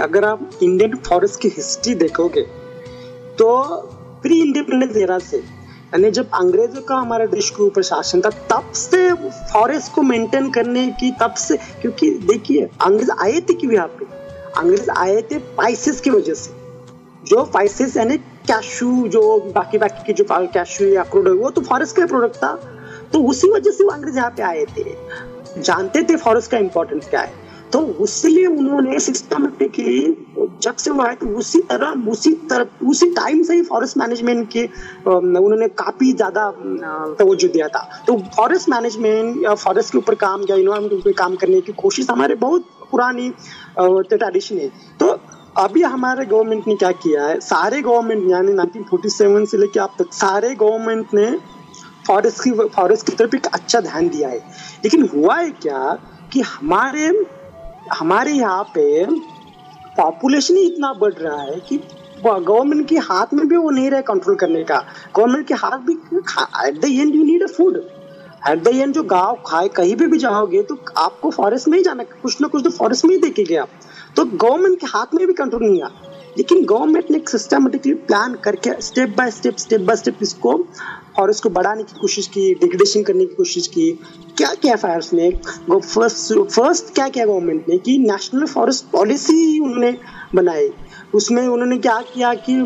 अगर आप इंडियन फॉरेस्ट की हिस्ट्री देखोगे तो प्री इंडिपेंडेंस एरा से यानी जब अंग्रेज़ों का हमारे देश के ऊपर शासन था, तब से फॉरेस्ट को मेंटेन करने की, तब से, क्योंकि देखिए, अंग्रेज़ आए थे क्यों यहाँ पे? अंग्रेज़ आए थे पाइसेस की वजह से। जो पाइसेस यानी कैशू जो बाकी बाकी के जो कैशू या अखरोट, वो तो फॉरेस्ट का प्रोडक्ट था। तो उसी वजह से वो अंग्रेज़ यहाँ पे आए थे। जानते थे फॉरेस्ट का इम्पोर्टेंस क्या है? तो उसलिए उन्होंने सिस्टमेटिकली जब से वो आए तो उसी तरह उसी तरह, उसी टाइम से ही फॉरेस्ट मैनेजमेंट के उन्होंने काफ़ी ज़्यादा तवज्जो दिया था। तो फॉरेस्ट मैनेजमेंट या फॉरेस्ट के ऊपर काम या इन्वायरमेंट के ऊपर काम करने की कोशिश हमारे बहुत पुरानी ट्रेडिशन है। तो अभी हमारे गवर्नमेंट ने क्या किया है? सारे गवर्नमेंट यानी 1947 से लेकर अब तक, सारे गवर्नमेंट ने फॉरेस्ट की फॉरेस्ट की तरफ़ एक अच्छा ध्यान दिया है। लेकिन हुआ है क्या कि हमारे हमारे यहाँ पे पॉपुलेशन ही इतना बढ़ रहा है कि गवर्नमेंट के हाथ में भी वो नहीं रहे कंट्रोल करने का। गवर्नमेंट के हाथ भी at the end you need a food at the end जो गाँव खाए, कहीं भी भी जाओगे तो आपको फॉरेस्ट में ही जाना, कुछ ना कुछ तो फॉरेस्ट में ही देखेंगे आप। तो गवर्नमेंट के हाथ में भी कंट्रोल नहीं आ लेकिन गवर्नमेंट ने एक सिस्टमेटिकली प्लान करके step by step step by step इसको और इसको बढ़ाने की कोशिश की डिग्रेडेशन करने की कोशिश की। क्या क्या एफ़ आई उसने फ़र्स्ट फ़र्स्ट क्या क्या गवर्नमेंट ने? कि नेशनल फॉरेस्ट पॉलिसी उन्होंने बनाई। उसमें उन्होंने क्या किया कि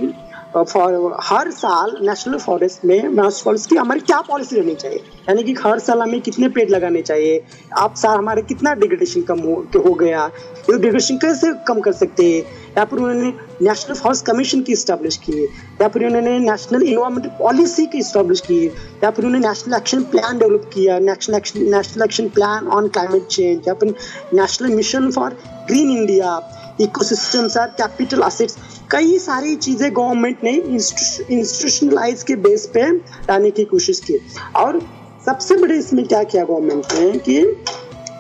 हर साल नेशनल फॉरेस्ट में नेशनल फॉरेस्ट की हमारी क्या पॉलिसी रहनी चाहिए? यानी कि हर साल हमें कितने पेड़ लगाने चाहिए? आप साल हमारे कितना डिग्रेडेशन कम हो, हो गया? ये डिग्रेडेशन कैसे कम कर सकते हैं? या फिर उन्होंने नेशनल फॉरेस्ट कमीशन की स्टैब्लिश की या फिर उन्होंने नेशनल इन्वायरमेंटल पॉलिसी की स्टैब्लिश की या फिर उन्होंने नेशनल एक्शन प्लान डेवलप किया? National national action plan on climate change या फिर national mission for green India ecosystems are capital assets कई सारी चीज़ें गवर्नमेंट ने इंस्टीट्यूशनलाइज के बेस पे लाने की कोशिश की। और सबसे बड़े इसमें क्या किया गवर्नमेंट ने कि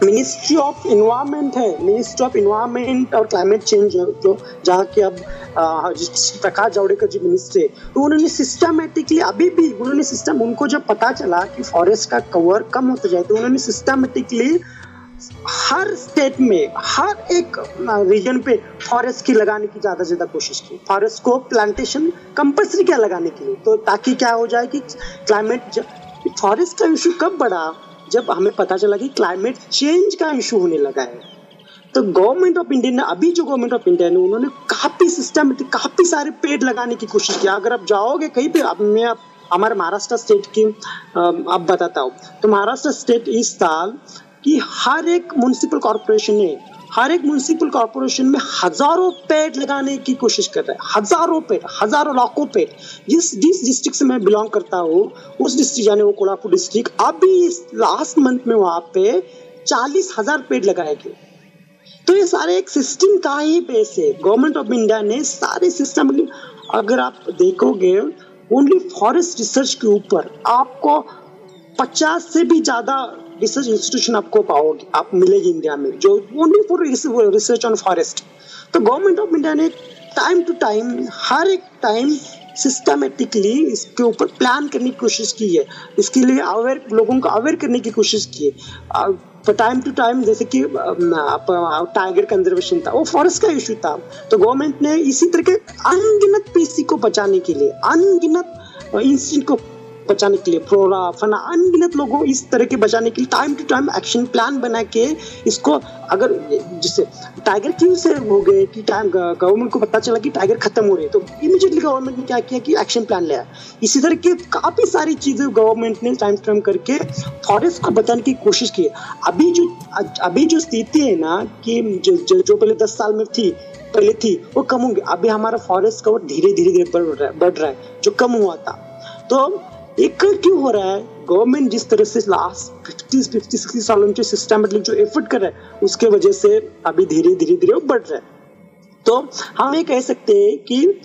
मिनिस्ट्री ऑफ़ इन्वायरमेंट है। मिनिस्ट्री ऑफ़ इन्वायरमेंट और क्लाइमेट चेंज जो जहाँ के अब प्रकाश जावड़ेकर जी मिनिस्टर है तो उन्होंने सिस्टमेटिकली अभी भी उन्होंने सिस्टम उनको जब पता चला कि फॉरेस्ट का कवर कम होता जाए तो उन्होंने सिस्टमेटिकली हर स्टेट में, हर एक रीजन पे फॉरेस्ट की लगाने की ज़्यादा से ज़्यादा कोशिश की। फॉरेस्ट को प्लांटेशन कंपल्सरी क्या लगाने के लिए? तो ताकि क्या हो जाए कि क्लाइमेट फॉरेस्ट का इशू कब बढ़ा? जब हमें पता चला कि क्लाइमेट चेंज का इशू होने लगा है। तो गवर्नमेंट ऑफ़ इंडिया ने, अभी जो गवर्नमेंट ऑफ़ इंडिया ने, उन्होंने काफ़ी सिस्टमेटिक काफ़ी सारे पेड़ लगाने की कोशिश की। अगर आप जाओगे कहीं पे, अब मैं हमारे महाराष्ट्र स्टेट की अब बताता हूँ। तो महाराष्ट्र स्टेट इस साल की हर एक म्यूनसिपल कॉरपोरेशन ने, हर एक म्यूनसिपल कॉरपोरेशन में हज़ारों पेड़ लगाने की कोशिश कर रहा है। हज़ारों पेड़, हज़ारों लाखों पेड़। जिस जिस डिस्ट्रिक्ट से मैं बिलोंग करता हूँ, उस डिस्ट्रिक्ट यानी वो कोल्हापुर डिस्ट्रिक्ट अभी इस लास्ट मंथ में वहाँ पे चालीस हज़ार पेड़ लगाए गए। तो ये सारे एक सिस्टम का ही बेस है। गवर्नमेंट ऑफ़ इंडिया ने सारे सिस्टम अगर आप देखोगे ओनली फॉरेस्ट रिसर्च के ऊपर आपको पचास से भी ज़्यादा रिसर्च इंस्टीट्यूशन आपको पाओगे आप मिलेगी इंडिया में जो only for research on forest तो गवर्नमेंट ऑफ़ इंडिया ने टाइम टू टाइम हर एक टाइम सिस्टमेटिकली इसके ऊपर प्लान करने की कोशिश की है। इसके लिए अवेयर लोगों को अवेयर करने की कोशिश की है। टाइम टू टाइम जैसे कि टाइगर कंजर्वेशन था, वो फॉरेस्ट का इशू था। तो गवर्नमेंट ने इसी तरह के अनगिनत पीसी को बचाने के लिए, अनगिनत इंस्टिट्यूट को बचाने के लिए फ्लोरा फना अनगिनत लोगों इस तरह के बचाने के लिए time to time action plan बना के इसको अगर जिससे टाइगर क्यों से हो गए कि टाइम गवर्नमेंट को पता चला कि टाइगर खत्म हो रहे तो इमीडिएटली गवर्नमेंट ने क्या किया कि एक्शन प्लान लिया। इसी तरह के काफ़ी सारी चीज़ें गवर्नमेंट ने टाइम टू टाइम करके फॉरेस्ट को बचाने की कोशिश की। अभी जो अभी जो स्थिति है ना कि जो, जो, जो पहले दस साल में थी पहले थी वो कम होंगे। अभी हमारा फॉरेस्ट कवर धीरे धीरे धीरे बढ़ रहा है बढ़ रहा है जो कम हुआ था। तो एक क्यों हो रहा है? गवर्नमेंट जिस तरह से लास्ट फिफ्टी फिफ्टी सिक्सटी सालों में सिस्टमेटिक जो एफर्ट कर रहा है, उसके वजह से अभी धीरे धीरे धीरे बढ़ रहा है। तो हम ये कह सकते हैं कि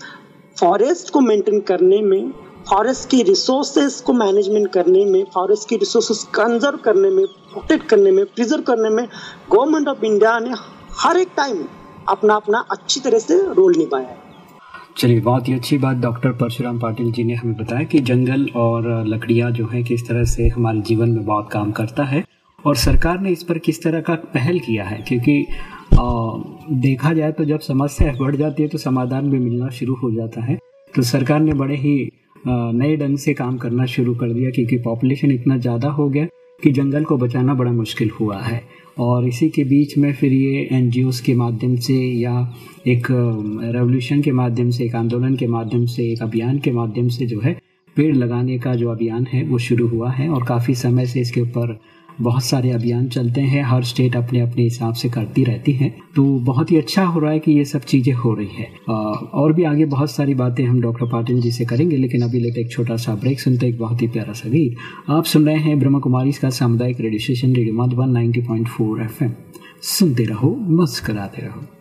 फॉरेस्ट को मेंटेन करने में फॉरेस्ट की रिसोर्सेज को मैनेजमेंट करने में फॉरेस्ट की रिसोर्सेज कंजर्व करने में प्रोटेक्ट करने में प्रिजर्व करने में गवर्नमेंट ऑफ़ इंडिया ने हर एक टाइम अपना अपना अच्छी तरह से रोल निभाया है। चलिए बहुत ही अच्छी बात डॉक्टर परशुराम पाटिल जी ने हमें बताया कि जंगल और लकड़ियाँ जो है किस तरह से हमारे जीवन में बहुत काम करता है और सरकार ने इस पर किस तरह का पहल किया है क्योंकि आ, देखा जाए तो जब समस्या बढ़ जाती है तो समाधान भी मिलना शुरू हो जाता है। तो सरकार ने बड़े ही नए ढंग से काम करना शुरू कर दिया क्योंकि पॉपुलेशन इतना ज़्यादा हो गया कि जंगल को बचाना बड़ा मुश्किल हुआ है। और इसी के बीच में फिर ये एन के माध्यम से या एक रेवोल्यूशन के माध्यम से, एक आंदोलन के माध्यम से, एक अभियान के माध्यम से जो है पेड़ लगाने का जो अभियान है वो शुरू हुआ है और काफ़ी समय से इसके ऊपर बहुत सारे अभियान चलते हैं, हर स्टेट अपने अपने हिसाब से करती रहती है। तो बहुत ही अच्छा हो रहा है कि ये सब चीज़ें हो रही है। और भी आगे बहुत सारी बातें हम डॉक्टर पाटिल जी से करेंगे, लेकिन अभी लेते एक छोटा सा ब्रेक सुनते एक बहुत ही प्यारा सा गीत। आप सुन रहे हैं ब्रह्म कुमारी का सामुदायिक radio station radio Madhuban ninety point सुनते रहो, मुस्कराते रहो।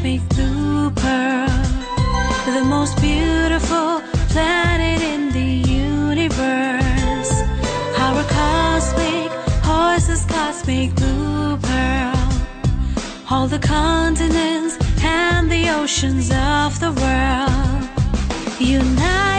Cosmic blue pearl, the most beautiful planet in the universe. Our cosmic horses, cosmic blue pearl, all the continents and the oceans of the world. United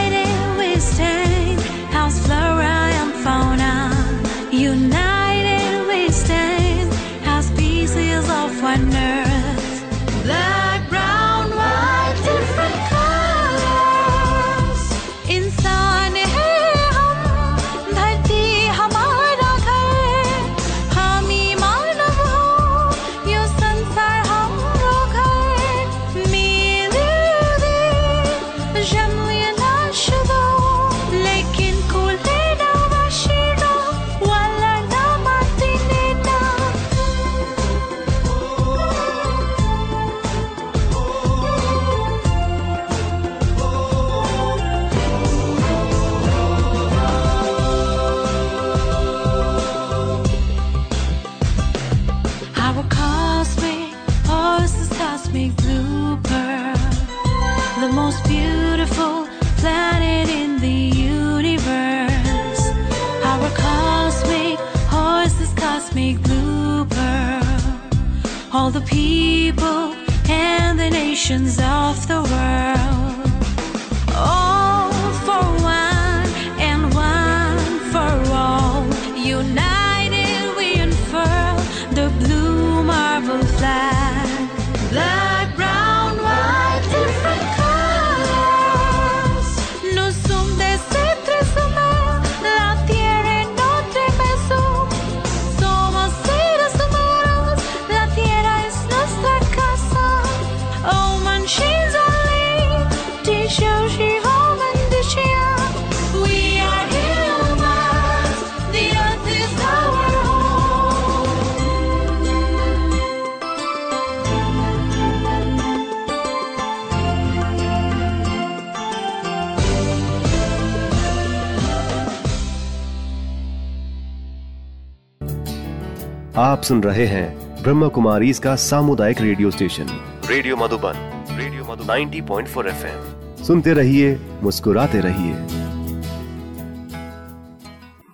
nations आप सुन रहे हैं ब्रह्म कुमारी इसका सामुदायिक radio station. Radio Madhuban radio Madhu 90.4 point सुनते रहिए मुस्कुराते रहिए।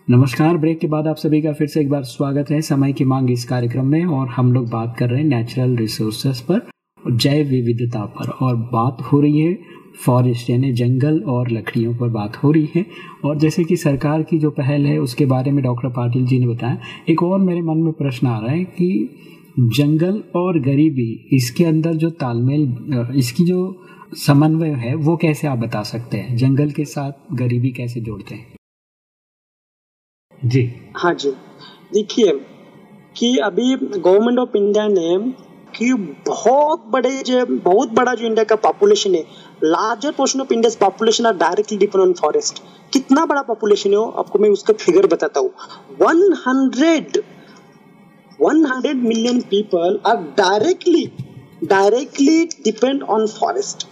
नमस्कार ब्रेक के बाद आप सभी का फिर से एक बार स्वागत है समय की मांग इस कार्यक्रम में और हम लोग बात कर रहे हैं नेचुरल रिसोर्सेस पर जैव विविधता पर। और बात हो रही है फॉरेस्ट यानी जंगल और लकड़ियों पर बात हो रही है। और जैसे कि सरकार की जो पहल है उसके बारे में डॉक्टर पाटिल जी ने बताया। एक और मेरे मन में प्रश्न आ रहा है कि जंगल और गरीबी इसके अंदर जो तालमेल इसकी जो समन्वय है वो कैसे आप बता सकते हैं? जंगल के साथ गरीबी कैसे जोड़ते हैं? जी। हाँ जी। देखिए कि अभी गवर्नमेंट ऑफ़ इंडिया ने कि बहुत बड़े जो बहुत बड़ा जो इंडिया का पॉपुलेशन है larger portion of India population are directly depend on forest कितना बड़ा पॉपुलेशन है आपको मैं उसका फिगर बताता हूँ। One hundred 100 million people are directly directly depend on forest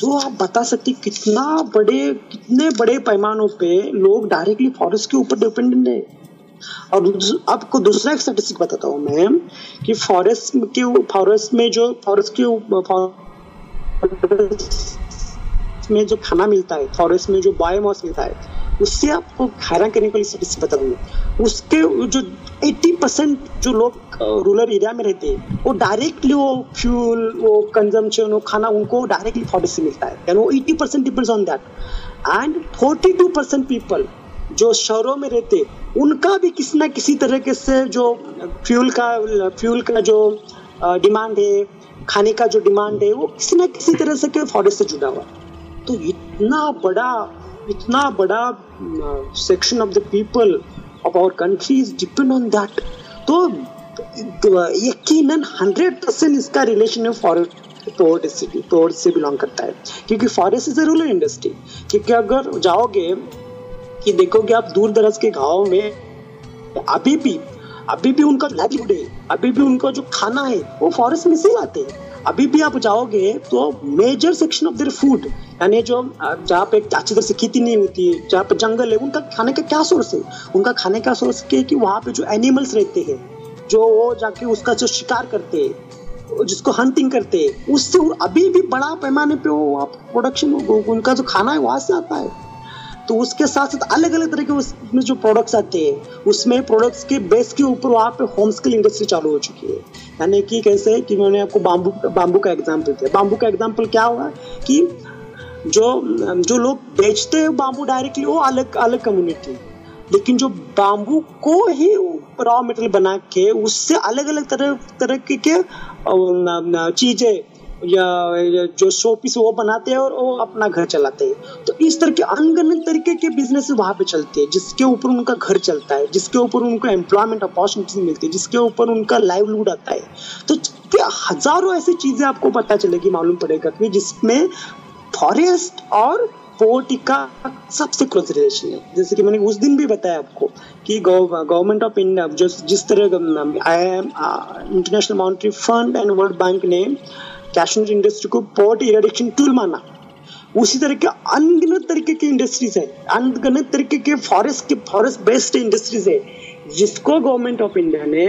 तो आप बता सकते कितना बड़े, कितने बड़े पैमानों पे लोग डायरेक्टली फॉरेस्ट के ऊपर डिपेंडेंट है। और आपको दूसरा एक स्टैटिस्टिक बताता हूँ मैं, कि फॉरेस्ट के फॉरेस्ट में जो फॉरेस्ट के फॉरेस्ट में जो खाना मिलता है फॉरेस्ट में जो बायोमास मिलता है, उससे आपको हैरान करने वाली स्टैटिस्टिक बता दूँगा उसके जो 80 परसेंट जो लोग रूरल एरिया में रहते हैं, वो डायरेक्टली वो फ्यूल वो कंजम्पशन वो खाना उनको डायरेक्टली फॉरेस्ट से मिलता है। यानी वो 80 percent depends on that and 42 percent people जो शहरों में रहते, उनका भी किसी ना किसी तरीके से जो फ्यूल का फ्यूल का जो डिमांड है, खाने का जो डिमांड है, वो किसी ना किसी तरह से के फॉरेस्ट से जुड़ा हुआ तो इतना बड़ा इतना बड़ा section of the people of our countries depend on that तो तो यकीनन हंड्रेड परसेंट इसका रिलेशन है फॉरेस्ट सिटी टोवर्ड से बिलोंग करता है। क्योंकि forest is a rural industry क्योंकि अगर जाओगे कि देखोगे आप दूर दराज के गाँव में अभी भी अभी भी उनका लाइवलीहुड है अभी भी उनका जो खाना है, वो फॉरेस्ट में से लाते हैं। अभी भी आप जाओगे तो major section of their food यानी जो जहाँ पे अच्छी तरह से खेती नहीं होती है जहाँ पे जंगल है, उनका खाने का क्या सोर्स है? उनका खाने का सोर्स है कि वहाँ पे जो एनिमल्स रहते हैं, जो वो जाके उसका जो शिकार करते हैं जिसको हंटिंग करते हैं, उससे अभी भी बड़ा पैमाने पे वो प्रोडक्शन उनका जो खाना है, वहाँ से आता है। तो उसके साथ साथ अलग अलग तरह के उसमें जो प्रोडक्ट्स आते हैं उसमें प्रोडक्ट्स के बेस के ऊपर वहाँ पे होम स्किल इंडस्ट्री चालू हो चुकी है। यानी कि कैसे कि मैंने आपको बाम्बू बाम्बू का एग्ज़ाम्पल दिया। बाम्बू का एग्ज़ाम्पल क्या हुआ कि जो जो लोग बेचते हैं बाम्बू डायरेक्टली वो अलग अलग कम्युनिटी लेकिन जो बाम्बू को ही रॉ मटेरियल बना के उससे अलग अलग तरह तरह के, के चीज़ें या, जो शो पीस वो बनाते हैं और वो अपना घर चलाते हैं। तो इस तरह के अनगिनत तरीके के बिज़नेस वहाँ पे चलते हैं जिसके ऊपर उनका घर चलता है जिसके ऊपर उनको एम्प्लॉयमेंट अपॉर्चुनिटीज़ मिलती है जिसके ऊपर उनका लाइवलीहुड आता है। तो हज़ारों ऐसी चीज़ें आपको पता चलेगी मालूम पड़ेगा कि जिसमें फॉरेस्ट और पोर्टी का सबसे क्लोज रिलेशन है। जैसे कि मैंने उस दिन भी बताया आपको कि गवर्नमेंट ऑफ़ इंडिया जो जिस तरह I M international monetary fund and world bank ने कैशनरी इंडस्ट्री को पोर्ट इरेडिक्शन टूल माना उसी तरह के अनगिनत तरीके की इंडस्ट्रीज़ है अनगिनत तरीके के फॉरेस्ट के फॉरेस्ट बेस्ड इंडस्ट्रीज़ है, जिसको गवर्नमेंट ऑफ़ इंडिया ने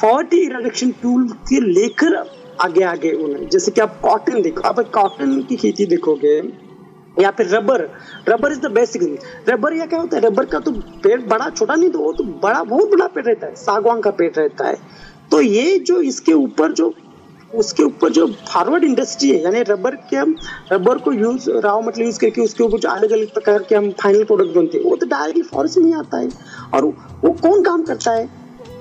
फॉर्टी इरेडिक्शन टूल के लेकर आगे आगे उन्हें, जैसे कि आप कॉटन देखो, आप कॉटन की खेती देखोगे, या फिर rubber rubber is the basic rubber या क्या होता है? रबर का तो पेड़ बड़ा, छोटा नहीं तो वो तो बड़ा, बहुत बड़ा पेड़ रहता है, सागवान का पेड़ रहता है। तो ये जो इसके ऊपर जो उसके ऊपर जो फॉरवर्ड इंडस्ट्री है, यानी रबर के हम रबर को यूज़ रॉ मटेरियल यूज़ करके उसके ऊपर जो अलग अलग प्रकार के हम फाइनल प्रोडक्ट बनते हैं, वो तो डायरेक्टली फॉरेस्ट में आता है। और वो कौन काम करता है?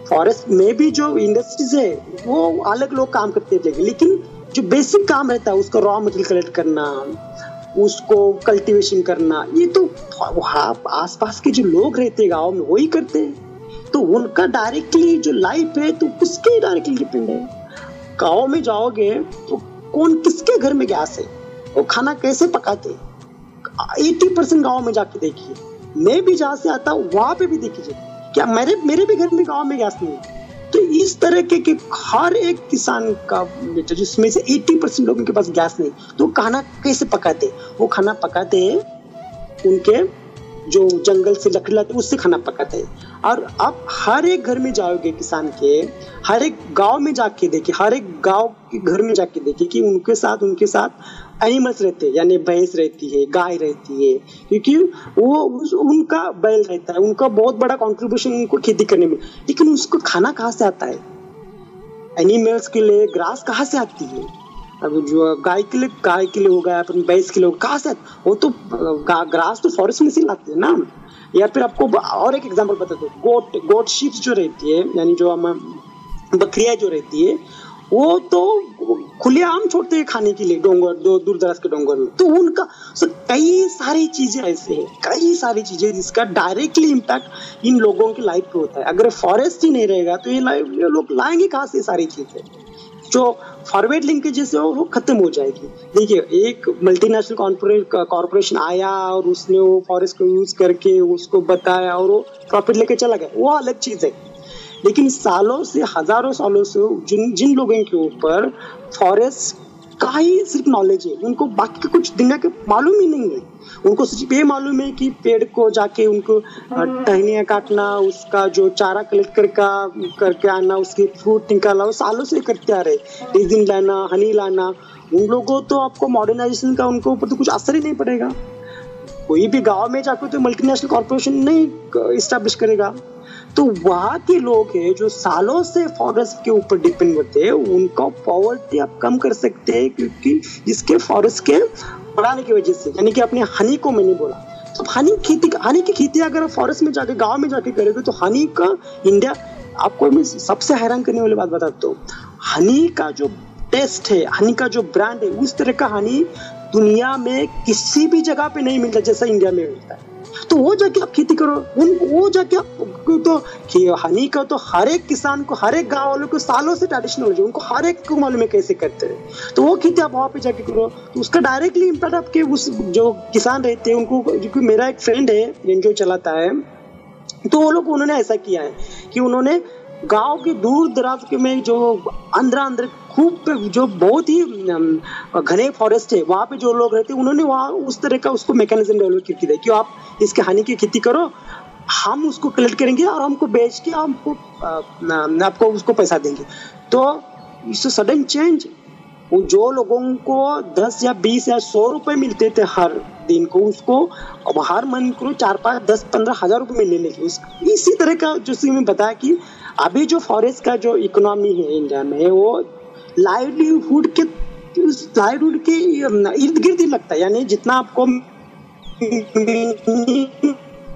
फॉरेस्ट में भी जो इंडस्ट्रीज़ है, वो अलग लोग काम करते हैं लेकिन जो बेसिक काम रहता है, उसका रॉ मटेरियल कलेक्ट करना, उसको कल्टीवेशन करना, ये तो आसपास के जो लोग रहते हैं, गाँव में, वही करते हैं। तो उनका डायरेक्टली जो लाइफ है तो उसके डायरेक्टली डिपेंड है। गाँव में जाओगे तो कौन किसके घर में गैस है वो खाना कैसे पकाते? एटी परसेंट गाँव में जाके देखिए। मैं भी जहाँ से आता हूँ वहाँ पे भी देखिए। क्या मेरे मेरे भी घर में गाँव में गैस नहीं है तो इस तरह के, के हर एक किसान का बेटा जिसमें से 80 परसेंट लोगों के पास गैस नहीं तो खाना कैसे पकाते? वो खाना पकाते उनके जो जंगल से लकड़ी लाते उससे खाना पकाते हैं। और आप हर एक घर में जाओगे किसान के, हर एक गाँव में जाके देखिए, हर एक गाँव के घर में जाके देखिए कि उनके साथ उनके साथ एनिमल्स रहते हैं, यानी भैंस रहती है, गाय रहती है, क्योंकि वो उनका बैल रहता है, उनका बहुत बड़ा कॉन्ट्रीब्यूशन उनको खेती करने में। लेकिन उसको खाना कहाँ से आता है? एनिमल्स के लिए ग्रास कहाँ से आती है? अब जो गाय के लिए गाय के लिए हो गया अपन भैंस के लिए कहाँ से? वो तो ग्रास तो फॉरेस्ट में से लाते हैं ना। या फिर आपको और एक एग्जांपल बता दो गोट गोट शीप्स जो रहती है यानी जो हम बकरिया जो रहती है वो तो खुले आम छोड़ते हैं खाने के लिए डोंगर दो दूर दराज के डोंगर में। तो उनका so, कई सारी चीज़ें ऐसे हैं कई सारी चीज़ें जिसका डायरेक्टली इम्पैक्ट इन लोगों की लाइफ पे होता है। अगर फॉरेस्ट ही नहीं रहेगा तो ये लाइफ ये लोग लाएँगे कहाँ से सारी चीज़ें? जो फॉरवर्ड लिंकेजेस है, वो खत्म हो जाएगी। देखिए, एक मल्टीनेशनल कॉरपोरेशन आया और उसने वो फॉरेस्ट को यूज़ करके उसको बताया और वो प्रॉफिट लेके चला गया, वो अलग चीज़ है। लेकिन सालों से, हज़ारों सालों से, जिन जिन लोगों के ऊपर फॉरेस्ट का ही सिर्फ़ नॉलेज है। उनको बाकी कुछ दुनिया के मालूम ही नहीं है। उनको सिर्फ़ ये मालूम है कि पेड़ को जाके उनको टहनिया काटना, उसका जो चारा कलेक्ट कर का करके आना, उसके फ्रूट निकालना सालों से करते आ रहे दिन लाना हनी लाना, उन लोगों तो आपको मॉडर्नाइजेशन का उनको ऊपर तो कुछ असर ही नहीं पड़ेगा। कोई भी गाँव में जाकर तो मल्टीनेशनल कॉर्पोरेशन नहीं इस्टेब्लिश करेगा। तो वहाँ के लोग हैं जो सालों से फॉरेस्ट के ऊपर डिपेंड होते हैं, उनका पॉवर्टी आप कम कर सकते हैं क्योंकि इसके फॉरेस्ट के बढ़ाने की वजह से, यानी कि अपने हनी को मैंने बोला। तो हनी खेती हनी की खेती अगर आप फॉरेस्ट में जाके, गाँव में जाके करेंगे तो हनी का इंडिया आपको मैं सबसे हैरान करने वाली बात बताता हूँ। हनी का जो टेस्ट है हनी का जो ब्रांड है, उस तरह का हनी दुनिया में किसी भी जगह पे नहीं मिलता जैसा इंडिया में मिलता है। तो वो जाके आप खेती करो। उन, वो जाके आप तो हनी का तो हर एक किसान को, हर एक गाँव वालों को सालों से ट्रेडिशनल है उनको हर एक को मालूम है कैसे करते हैं। तो वो खेती आप वहाँ पे जाके करो। तो उसका डायरेक्टली इम्पैक्ट आपके उस जो किसान रहते हैं, उनको क्योंकि मेरा एक फ्रेंड है एनजीओ चलाता है। तो वो लोग, उन्होंने ऐसा किया है कि उन्होंने गाँव के दूर दराज के में जो अंदर अंदर खूब जो बहुत ही घने फॉरेस्ट है, वहाँ पे जो लोग रहते हैं, उन्होंने वहाँ उस तरह का उसको मैकेनिज्म डेवलप करके दिया कि आप इसके हानि की खेती करो, हम उसको कलेक्ट करेंगे और हमको बेच के हमको आपको उसको पैसा देंगे। तो इट्स सडन चेंज जो लोगों को दस या बीस या सौ रुपए मिलते थे हर दिन को, उसको अब हर मन को चार पाँच, दस, पंद्रह हज़ार रुपये मिलने लेंगे। इसी तरह का जो मैं बताया कि अभी जो फॉरेस्ट का जो इकोनॉमी है इंडिया में, वो लाइवलीहुड के लाइवलीहुड के इर्द गिर्द ही लगता है। यानी जितना आपको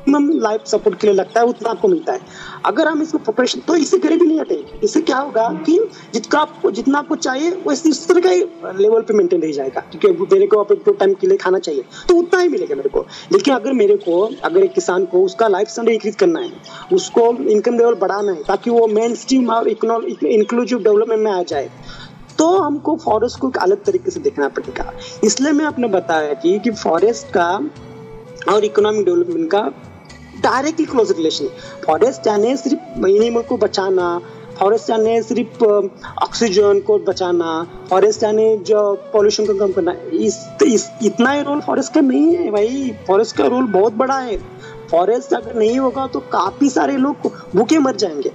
लाइफ सपोर्ट के लिए लगता है उतना आपको मिलता है। अगर हम इसको प्रोफेशन तो इससे गरीबी नहीं हटेगी इससे क्या होगा कि जितना आपको जितना आपको चाहिए वो इस तरह का लेवल पे मेंटेन रह जाएगा। क्योंकि मेरे को अपने टाइम के लिए खाना चाहिए तो उतना ही मिलेगा मेरे को। लेकिन अगर मेरे को अगर एक किसान को उसका लाइफ स्टैंडर्ड इंक्रीज करना है उसको इनकम लेवल बढ़ाना है ताकि वो मेन स्ट्रीम और इंक्लूसिव डेवलपमेंट में आ जाए तो हमको फॉरेस्ट को एक अलग तरीके से देखना पड़ेगा। इसलिए मैं आपने बताया कि, कि फॉरेस्ट का और इकोनॉमिक डेवलपमेंट का डायरेक्टली क्लोज रिलेशन फॉरेस्ट यानी सिर्फ़ एनिमल को बचाना फॉरेस्ट यानी सिर्फ़ ऑक्सीजन को बचाना फॉरेस्ट यानी जो पॉल्यूशन को कम करना इस, इस इतना ही रोल फॉरेस्ट का नहीं है भाई। फॉरेस्ट का रोल बहुत बड़ा है। फॉरेस्ट अगर नहीं होगा तो काफ़ी सारे लोग भूखे मर जाएँगे।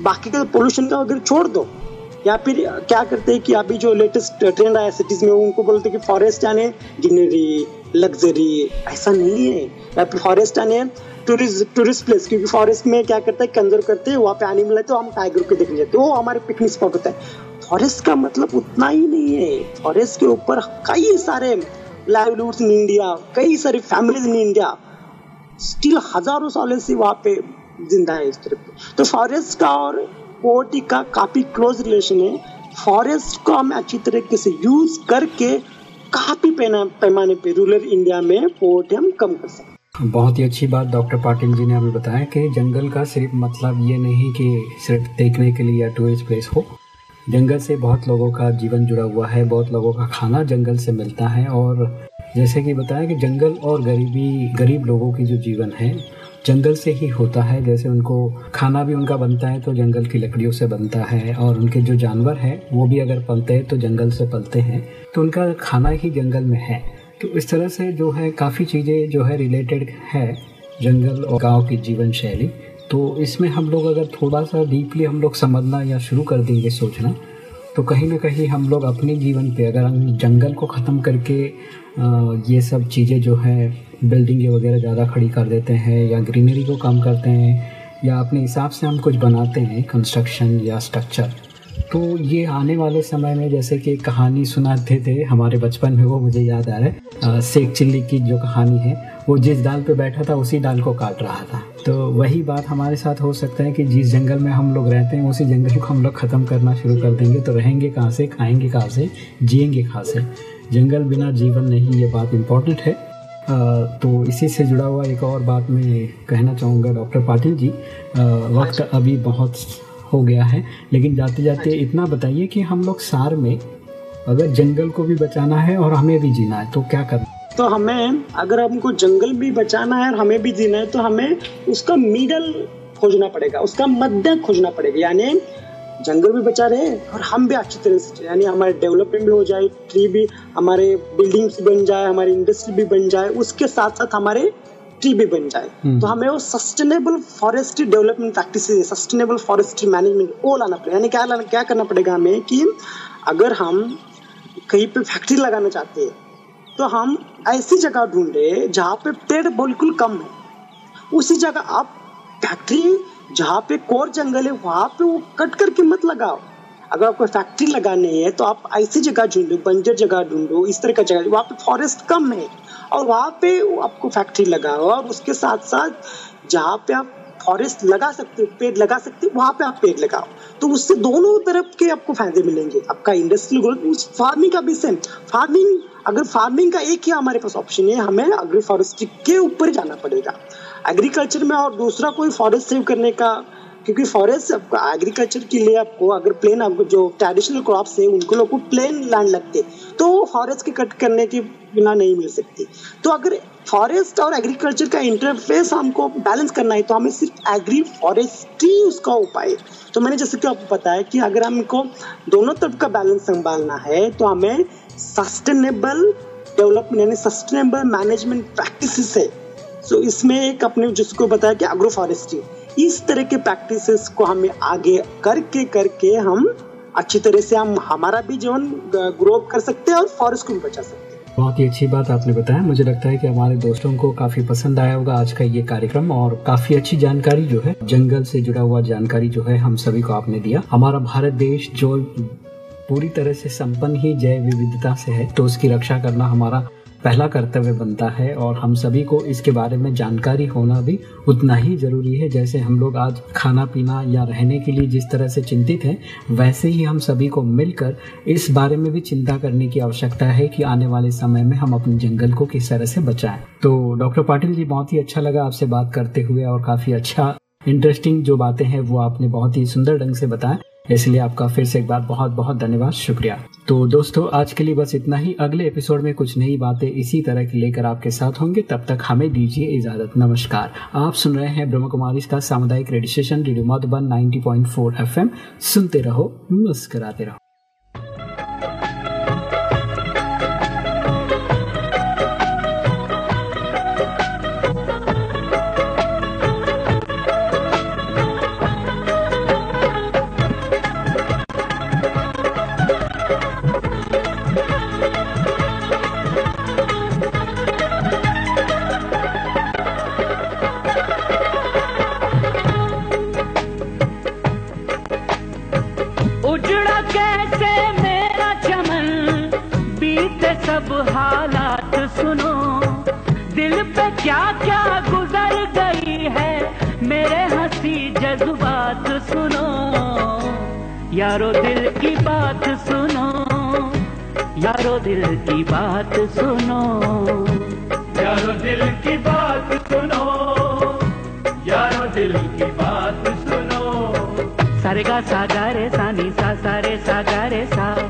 बाकी का पोल्यूशन का अगर छोड़ दो या फिर क्या करते हैं कि अभी जो लेटेस्ट ट्रेंड आया सिटीज़ में उनको बोलते कि फॉरेस्ट आने ग्रीनरी लग्जरी ऐसा नहीं है। या फिर फॉरेस्ट आने टूरिस्ट टूरिस्ट प्लेस क्योंकि फॉरेस्ट में क्या करता है कंजर्व करते हैं, वहाँ पे एनिमल है तो हम टाइगर को देखने जाते हैं। वो हमारे पिकनिक स्पॉट होता है। फॉरेस्ट का मतलब उतना ही नहीं है। फॉरेस्ट के ऊपर कई सारे लाइवलीहुड्स इन इंडिया कई सारी फैमिलीज़ इन इंडिया स्टिल हज़ारों सालों से वहाँ पे ज़िंदा है इस तरफ़ तो फॉरेस्ट का और पोवर्टी का काफ़ी क्लोज रिलेशन है। फॉरेस्ट को हम अच्छी तरीके से यूज़ करके काफ़ी पैमाने पे रूरल इंडिया में पोवर्टी हम कम कर सकते बहुत ही अच्छी बात डॉक्टर पाटिल जी ने हमें बताया कि जंगल का सिर्फ़ मतलब ये नहीं कि सिर्फ़ देखने के लिए या टूरिस्ट प्लेस हो। जंगल से बहुत लोगों का जीवन जुड़ा हुआ है, बहुत लोगों का खाना जंगल से मिलता है और जैसे कि बताया कि जंगल और गरीबी, गरीब लोगों की जो जीवन है, जंगल से ही होता है। जैसे उनको खाना भी उनका बनता है तो जंगल की लकड़ियों से बनता है और उनके जो जानवर हैं, वो भी अगर पलते हैं तो जंगल से पलते हैं। तो उनका खाना ही जंगल में है। तो इस तरह से जो है काफ़ी चीज़ें जो है रिलेटेड है जंगल और गाँव की जीवन शैली। तो इसमें हम लोग अगर थोड़ा सा डीपली हम लोग समझना या शुरू कर देंगे सोचना तो कहीं ना कहीं हम लोग अपने जीवन पे अगर हम जंगल को ख़त्म करके ये सब चीज़ें जो है बिल्डिंगें वगैरह ज़्यादा खड़ी कर देते हैं या ग्रीनरी को कम करते हैं या अपने हिसाब से हम कुछ बनाते हैं कंस्ट्रक्शन या स्ट्रक्चर तो ये आने वाले समय में जैसे कि कहानी सुनाते थे हमारे बचपन में, वो मुझे याद आ रहा है। शेख चिल्ली की जो कहानी है, वो जिस डाल पे बैठा था, उसी डाल को काट रहा था। तो वही बात हमारे साथ हो सकता है कि जिस जंगल में हम लोग रहते हैं, उसी जंगल को हम लोग ख़त्म करना शुरू कर देंगे। तो रहेंगे कहाँ से, खाएँगे कहाँ से, जिएँगे कहाँ से। जंगल बिना जीवन नहीं ये बात इम्पोर्टेंट है। तो इसी से जुड़ा हुआ एक और बात मैं कहना चाहूँगा डॉक्टर पाटिल जी। वक्त अभी बहुत हो गया है। लेकिन जाते जाते इतना बताइए कि हम लोग सार में अगर जंगल को भी बचाना है और हमें भी जीना है तो क्या करना तो हमें अगर हमको जंगल भी बचाना है और हमें भी जीना है तो हमें उसका मिडल खोजना पड़ेगा उसका मध्य खोजना पड़ेगा। यानी जंगल भी बचा रहे और हम भी अच्छी तरह से यानी हमारे डेवलपमेंट भी हो जाए ट्री भी हमारे बिल्डिंग्स बन जाए हमारी इंडस्ट्री भी बन जाए उसके साथ साथ हमारे ट्री भी बन जाए। हम्म। तो हमें वो sustainable forestry development practice sustainable forestry management वो लाना पड़ेगा यानी क्या लाना क्या करना पड़ेगा हमें कि अगर हम कहीं पे फैक्ट्री लगाना चाहते हैं तो हम ऐसी जगह ढूंढे जहाँ पे पेड़ बिल्कुल कम है। उसी जगह आप फैक्ट्री जहाँ पे कोर जंगल है वहाँ पे वो कट करके मत लगाओ। अगर आपको फैक्ट्री लगानी है तो आप ऐसी जगह ढूंढो बंजर जगह ढूंढो इस तरह का जगह वहाँ पे फॉरेस्ट कम है। और वहाँ पे आपको फैक्ट्री लगाओ। और उसके साथ साथ जहाँ पे आप फॉरेस्ट लगा सकते हो, पेड़ लगा सकते हो, वहाँ पे आप पेड़ लगाओ। तो उससे दोनों तरफ़ के आपको फ़ायदे मिलेंगे। आपका इंडस्ट्रियल ग्रोथ फ़ार्मिंग का भी सेम फ़ार्मिंग अगर फ़ार्मिंग का एक ही हमारे पास ऑप्शन है, हमें अग्री फॉरेस्ट्री के ऊपर जाना पड़ेगा। एग्रीकल्चर में और दूसरा कोई फॉरेस्ट सेव करने का क्योंकि फॉरेस्ट एग्रीकल्चर के लिए आपको अगर प्लेन आपको जो ट्रेडिशनल क्रॉप्स है उनको लोग को प्लेन लैंड लगते तो फॉरेस्ट के कट करने के बिना नहीं मिल सकती। तो अगर फॉरेस्ट और एग्रीकल्चर का इंटरफेस हमको बैलेंस करना है तो हमें सिर्फ़ एग्री फॉरेस्ट्री उसका उपाय। तो मैंने जैसे कि आपको बताया कि अगर हमको दोनों तरफ़ का बैलेंस संभालना है तो हमें सस्टेनेबल डेवलपमेंट यानी सस्टेनेबल मैनेजमेंट प्रैक्टिस है। सो so, इसमें एक अपने जिसको बताया कि एग्रो फॉरेस्ट्री इस तरह के प्रैक्टिसेस को हमें आगे करके करके हम अच्छी तरह से हम, हमारा भी जीवन ग्रो कर सकते हैं और फॉरेस्ट को भी बचा सकते हैं। बहुत ही अच्छी बात आपने बताया। मुझे लगता है कि हमारे दोस्तों को काफ़ी पसंद आया होगा आज का ये कार्यक्रम और काफ़ी अच्छी जानकारी जो है, जंगल से जुड़ा हुआ जानकारी जो है हम सभी को आपने दिया। हमारा भारत देश जो पूरी तरह से संपन्न ही जैव विविधता से है तो उसकी रक्षा करना हमारा पहला कर्तव्य बनता है और हम सभी को इसके बारे में जानकारी होना भी उतना ही ज़रूरी है। जैसे हम लोग आज खाना पीना या रहने के लिए जिस तरह से चिंतित हैं, वैसे ही हम सभी को मिलकर इस बारे में भी चिंता करने की आवश्यकता है कि आने वाले समय में हम अपने जंगल को किस तरह से बचाएँ। तो डॉक्टर पाटिल जी, बहुत ही अच्छा लगा आपसे बात करते हुए और काफ़ी अच्छा इंटरेस्टिंग जो बातें हैं वो आपने बहुत ही सुंदर ढंग से बताया इसलिए आपका फिर से एक बार बहुत बहुत धन्यवाद, शुक्रिया। तो दोस्तों, आज के लिए बस इतना ही। अगले एपिसोड में कुछ नई बातें इसी तरह की लेकर आपके साथ होंगे। तब तक हमें दीजिए इजाज़त। नमस्कार। आप सुन रहे हैं ब्रह्म कुमारी का सामुदायिक radio station radio Madhuban 90.4 FM. सुनते रहो, मुस्कराते रहो। यारो दिल की बात सुनो, यारो दिल की बात सुनो। यारो दिल की बात सुनो, यारो दिल की बात सुनो। सारे का सा रे सानी सा, सारे सा रे सा।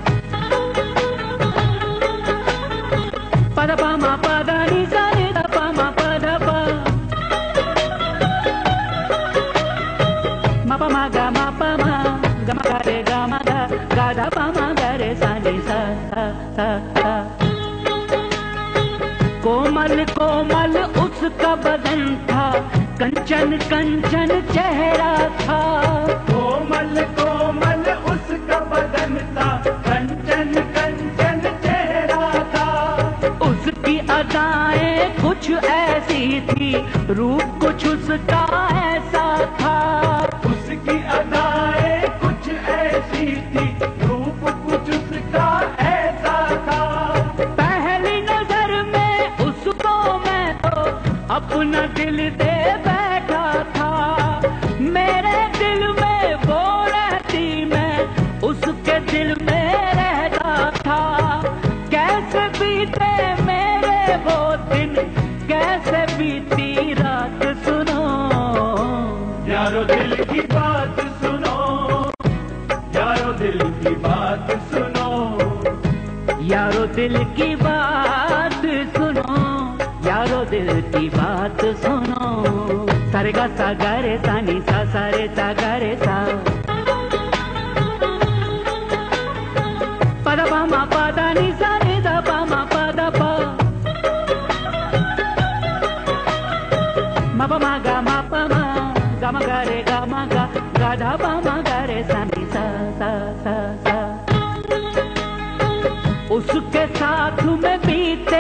कोमल कोमल उसका बदन था। कंचन कंचन चेहरा था। कोमल कोमल उसका बदन था। कंचन कंचन चेहरा था। उसकी अदाएँ कुछ ऐसी थी। रूप कुछ उसका ऐसा बात सुनो दिल की बात सुनो यारो दिल की बात सुनो यारो दिल की बात सुनो सा गरे सा सा सारे सा गरे सा పద పామ साथ में बीते